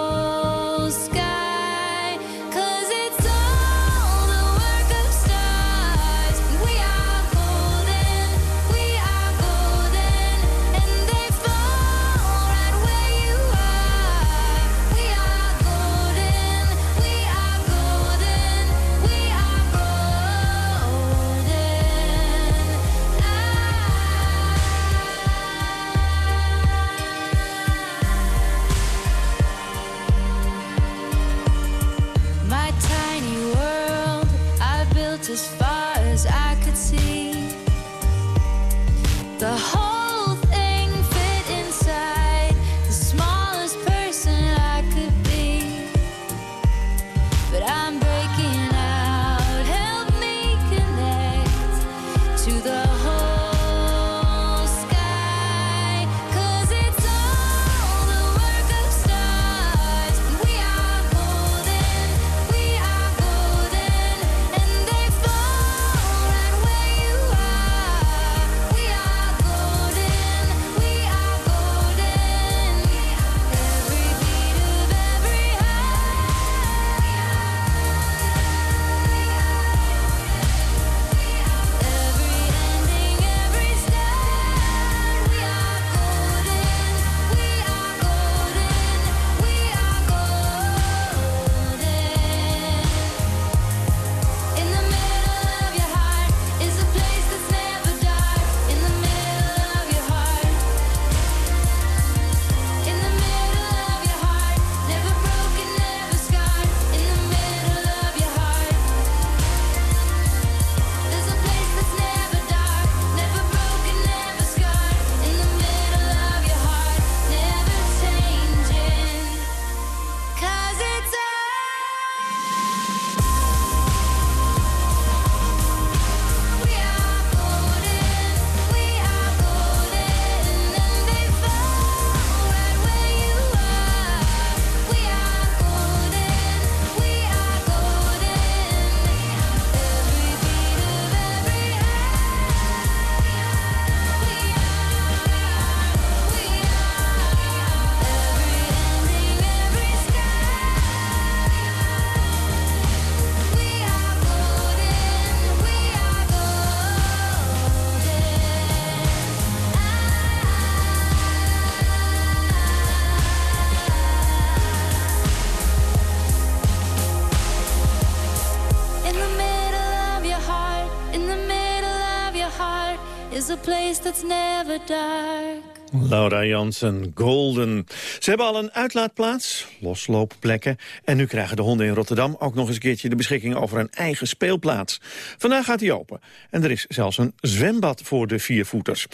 Laura Jansen, Golden. Ze hebben al een uitlaatplaats, losloopplekken... en nu krijgen de honden in Rotterdam ook nog eens een keertje... de beschikking over een eigen speelplaats. Vandaag gaat die open. En er is zelfs een zwembad voor de viervoeters.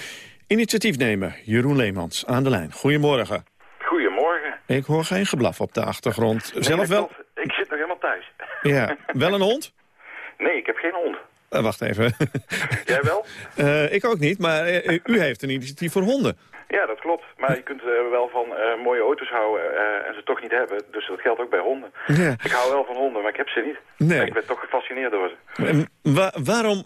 Initiatiefnemer Jeroen Leemans aan de lijn. Goedemorgen. Goedemorgen. Ik hoor geen geblaf op de achtergrond. Nee, Zelf wel? Ik zit nog helemaal thuis. Ja, wel een hond? Nee, ik heb geen hond. Eh, wacht even. Jij wel? Eh, ik ook niet, maar eh, u heeft een initiatief voor honden. Ja, dat klopt. Maar je kunt eh, wel van eh, mooie auto's houden eh, en ze toch niet hebben. Dus dat geldt ook bij honden. Ja. Ik hou wel van honden, maar ik heb ze niet. Nee. Maar ik ben toch gefascineerd door ze. En wa- waarom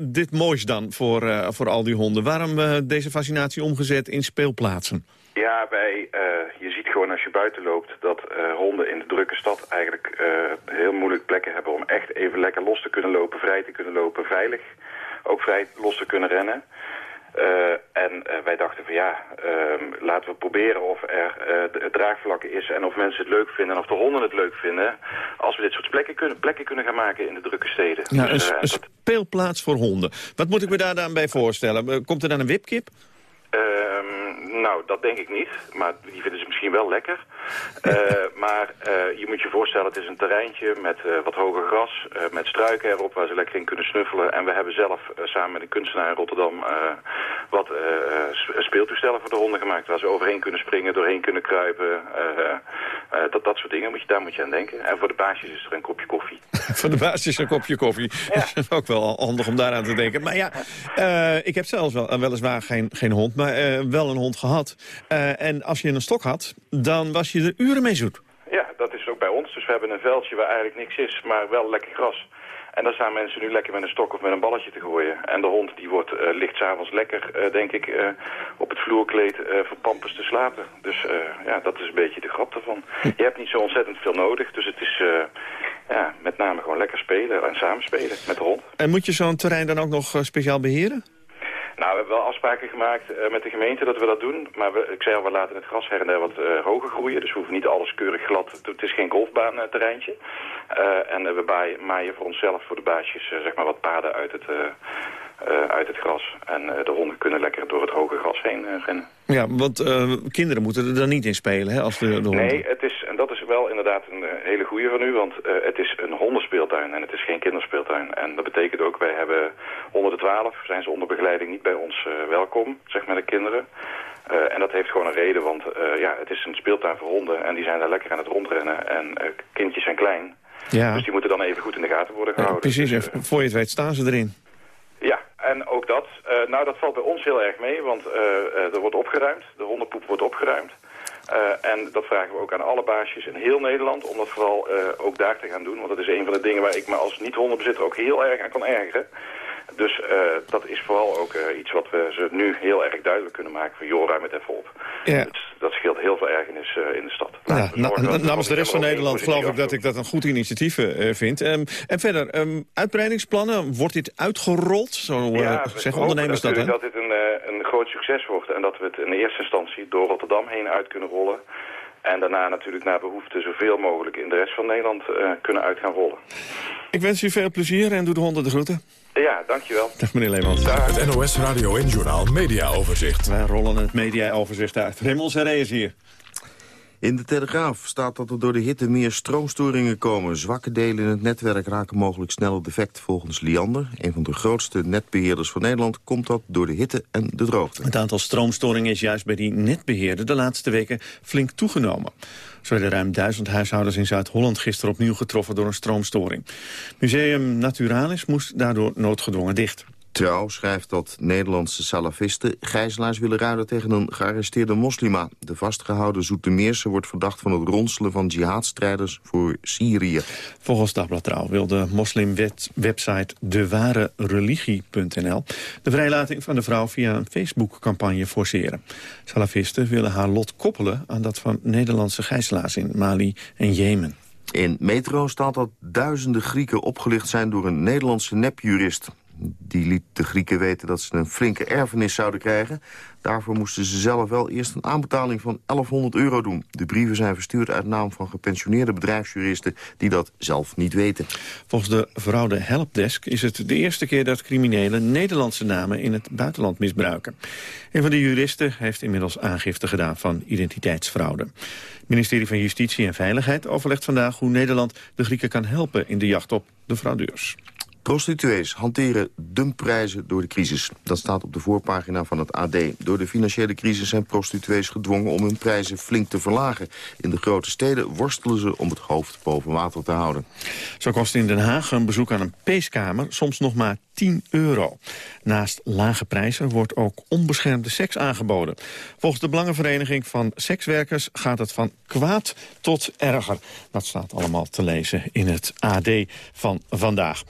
dit moois dan voor, voor al die honden? Waarom deze fascinatie omgezet in speelplaatsen? Ja, wij, je ziet gewoon als je buiten loopt dat honden in de drukke stad eigenlijk heel moeilijk plekken hebben om echt even lekker los te kunnen lopen, vrij te kunnen lopen, veilig. Ook vrij los te kunnen rennen. Eh, en eh, wij dachten van ja, ehm, laten we proberen of er eh, het draagvlak is en of mensen het leuk vinden en of de honden het leuk vinden. Als we dit soort plekken kunnen, plekken kunnen gaan maken in de drukke steden. Ja, Dus, een, een dat- speelplaats voor honden. Wat moet ik me daar dan bij voorstellen? Komt er dan een wipkip? Ehm, nou, dat denk ik niet. Maar die vinden ze misschien wel lekker. Eh, maar eh, je moet je voorstellen, het is een terreintje met eh, wat hoger gras, met struiken erop waar ze lekker in kunnen snuffelen. En we hebben zelf samen met een kunstenaar in Rotterdam wat sp- speeltoestellen voor de honden gemaakt. Waar ze overheen kunnen springen, doorheen kunnen kruipen. dat, dat soort dingen, moet je, daar moet je aan denken. En voor de baasjes is er een kopje koffie. Voor de basis een kopje koffie. Dat is ook wel handig om daaraan te denken. Maar ja, ik heb zelfs wel, weliswaar geen, geen hond, maar wel een hond gehad. Eh, en als je een stok had, dan was je er uren mee zoet. Ja, dat is ook bij ons. Dus we hebben een veldje waar eigenlijk niks is, maar wel lekker gras. En daar staan mensen nu lekker met een stok of met een balletje te gooien. En de hond die wordt, eh, ligt s'avonds lekker, eh, denk ik, eh, op het vloerkleed van pampers te slapen. Dus ja, dat is een beetje de grap ervan. Je hebt niet zo ontzettend veel nodig, dus het is ja, met name gewoon lekker spelen en samenspelen met de hond. En moet je zo'n terrein dan ook nog speciaal beheren? Nou, we hebben wel afspraken gemaakt eh, met de gemeente dat we dat doen. Maar we, ik zei al, we laten het gras her en der wat eh, hoger groeien. Dus we hoeven niet alles keurig glad. Het is geen golfbaanterreintje. Eh en eh, we baaien, maaien voor onszelf, voor de baasjes, zeg maar wat paden uit het, uit het gras. En eh, de honden kunnen lekker door het hoge gras heen eh, rennen. Ja, want eh, kinderen moeten er dan niet in spelen, hè, als de, de hond... Nee, het is, en dat is wel inderdaad een eh, hele goede van u, want eh, het is een hondenspeeltuin en het is geen kinderspeeltuin. En dat betekent ook, wij hebben onder de 12, zijn ze onder begeleiding niet bij ons eh, welkom, zeg maar de kinderen. Eh, en dat heeft gewoon een reden, want eh, ja, het is een speeltuin voor honden en die zijn daar lekker aan het rondrennen. En eh, kindjes zijn klein, Ja, dus die moeten dan even goed in de gaten worden ja, gehouden. precies. En voor je het weet staan ze erin. Ja, en ook dat. Eh, nou, dat valt bij ons heel erg mee, want eh, eh, er wordt opgeruimd. De hondenpoep wordt opgeruimd. En dat vragen we ook aan alle baasjes in heel Nederland, om dat vooral ook daar te gaan doen. Want dat is een van de dingen waar ik me als niet-hondenbezitter ook heel erg aan kan ergeren. Dus eh, dat is vooral ook eh, iets wat we ze nu heel erg duidelijk kunnen maken. Van joh, ruim het even op. Ja. Dat, dat scheelt heel veel ergernis eh, in de stad. Ja, na- na- namens de rest van Nederland geloof ik dat ik dat een goed initiatief vind. Ehm, en verder, ehm, uitbreidingsplannen, wordt dit uitgerold? Zo Ja, zeggen ondernemers dat, hè? dat dit een, een groot succes wordt en dat we het in eerste instantie door Rotterdam heen uit kunnen rollen. En daarna natuurlijk naar behoefte zoveel mogelijk in de rest van Nederland kunnen uit gaan rollen. Ik wens u veel plezier en doe de honden de groeten. Ja, dankjewel. Dag meneer Leemans. Het NOS Radio en Journaal Media Overzicht. Wij rollen het media-overzicht uit. Raymond Serré is hier. In de Telegraaf staat dat er door de hitte meer stroomstoringen komen. Zwakke delen in het netwerk raken mogelijk sneller defect volgens Liander. Een van de grootste netbeheerders van Nederland komt dat door de hitte en de droogte. Het aantal stroomstoringen is juist bij die netbeheerder de laatste weken flink toegenomen. Zo werden ruim duizend huishoudens in Zuid-Holland gisteren opnieuw getroffen door een stroomstoring. Museum Naturalis moest daardoor noodgedwongen dicht. Trouw schrijft dat Nederlandse salafisten gijzelaars willen ruilen tegen een gearresteerde moslima. De vastgehouden Zoetermeerse wordt verdacht van het ronselen van jihadstrijders voor Syrië. Volgens Dagblad Trouw wil de moslimwebsite dewarereligie.nl de vrijlating van de vrouw via een Facebook-campagne forceren. Salafisten willen haar lot koppelen aan dat van Nederlandse gijzelaars in Mali en Jemen. In Metro staat dat duizenden Grieken opgelicht zijn door een Nederlandse nepjurist. Die liet de Grieken weten dat ze een flinke erfenis zouden krijgen. Daarvoor moesten ze zelf wel eerst een aanbetaling van 1100 euro doen. De brieven zijn verstuurd uit naam van gepensioneerde bedrijfsjuristen... die dat zelf niet weten. Volgens de fraude helpdesk is het de eerste keer dat criminelen Nederlandse namen in het buitenland misbruiken. Een van de juristen heeft inmiddels aangifte gedaan van identiteitsfraude. Het ministerie van Justitie en Veiligheid overlegt vandaag hoe Nederland de Grieken kan helpen in de jacht op de fraudeurs. Prostituees hanteren dumpprijzen door de crisis. Dat staat op de voorpagina van het AD. Door de financiële crisis zijn prostituees gedwongen om hun prijzen flink te verlagen. In de grote steden worstelen ze om het hoofd boven water te houden. Zo kost in Den Haag een bezoek aan een peeskamer soms nog maar 10 euro. Naast lage prijzen wordt ook onbeschermde seks aangeboden. Volgens de Belangenvereniging van Sekswerkers gaat het van kwaad tot erger. Dat staat allemaal te lezen in het AD van vandaag.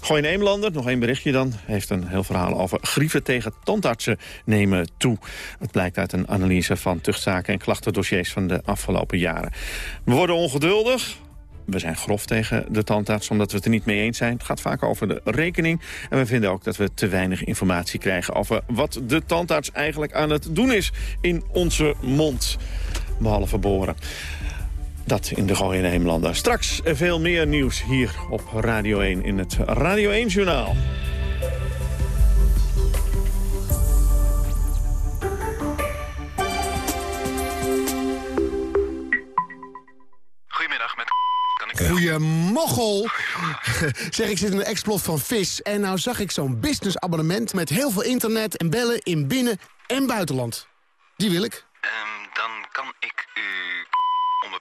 Gooi in Eemlander, nog één berichtje dan, heeft een heel verhaal over grieven tegen tandartsen nemen toe. Het blijkt uit een analyse van tuchtzaken en klachtendossiers van de afgelopen jaren. We worden ongeduldig, we zijn grof tegen de tandarts omdat we het er niet mee eens zijn. Het gaat vaak over de rekening. En we vinden ook dat we te weinig informatie krijgen... over wat de tandarts eigenlijk aan het doen is in onze mond. Behalve boren. Dat in de Gooie Heemlanden. Straks veel meer nieuws hier op Radio 1 in het Radio 1-journaal. Goedemiddag, met kan ik... Goeiemoggel. zeg, ik zit in een explot van vis. En nou zag ik zo'n businessabonnement met heel veel internet en bellen in binnen- en buitenland. Die wil ik. Ehm, dan kan ik u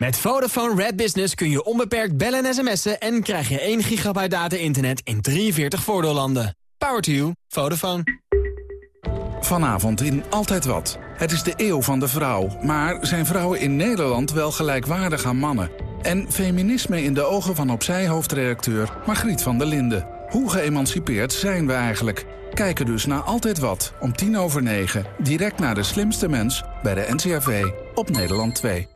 Met Vodafone Red Business kun je onbeperkt bellen en sms'en... en krijg je 1 gigabyte data-internet in 43 voordeellanden. Power to you. Vodafone. Vanavond in Altijd Wat. Het is de eeuw van de vrouw. Maar zijn vrouwen in Nederland wel gelijkwaardig aan mannen? En feminisme in de ogen van opzij-hoofdredacteur Margriet van der Linden. Hoe geëmancipeerd zijn we eigenlijk? Kijken dus naar Altijd Wat, om tien over negen. Direct naar de slimste mens, bij de NCRV, op Nederland 2.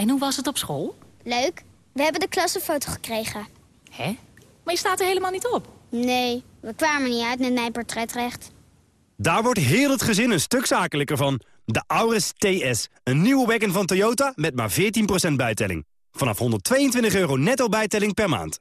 En hoe was het op school? Leuk. We hebben de klassenfoto gekregen. Hè? Maar je staat er helemaal niet op. Nee, we kwamen niet uit met mijn portretrecht. Daar wordt heel het gezin een stuk zakelijker van. De Auris TS, een nieuwe wagon van Toyota met maar 14% bijtelling. Vanaf 122 euro netto bijtelling per maand.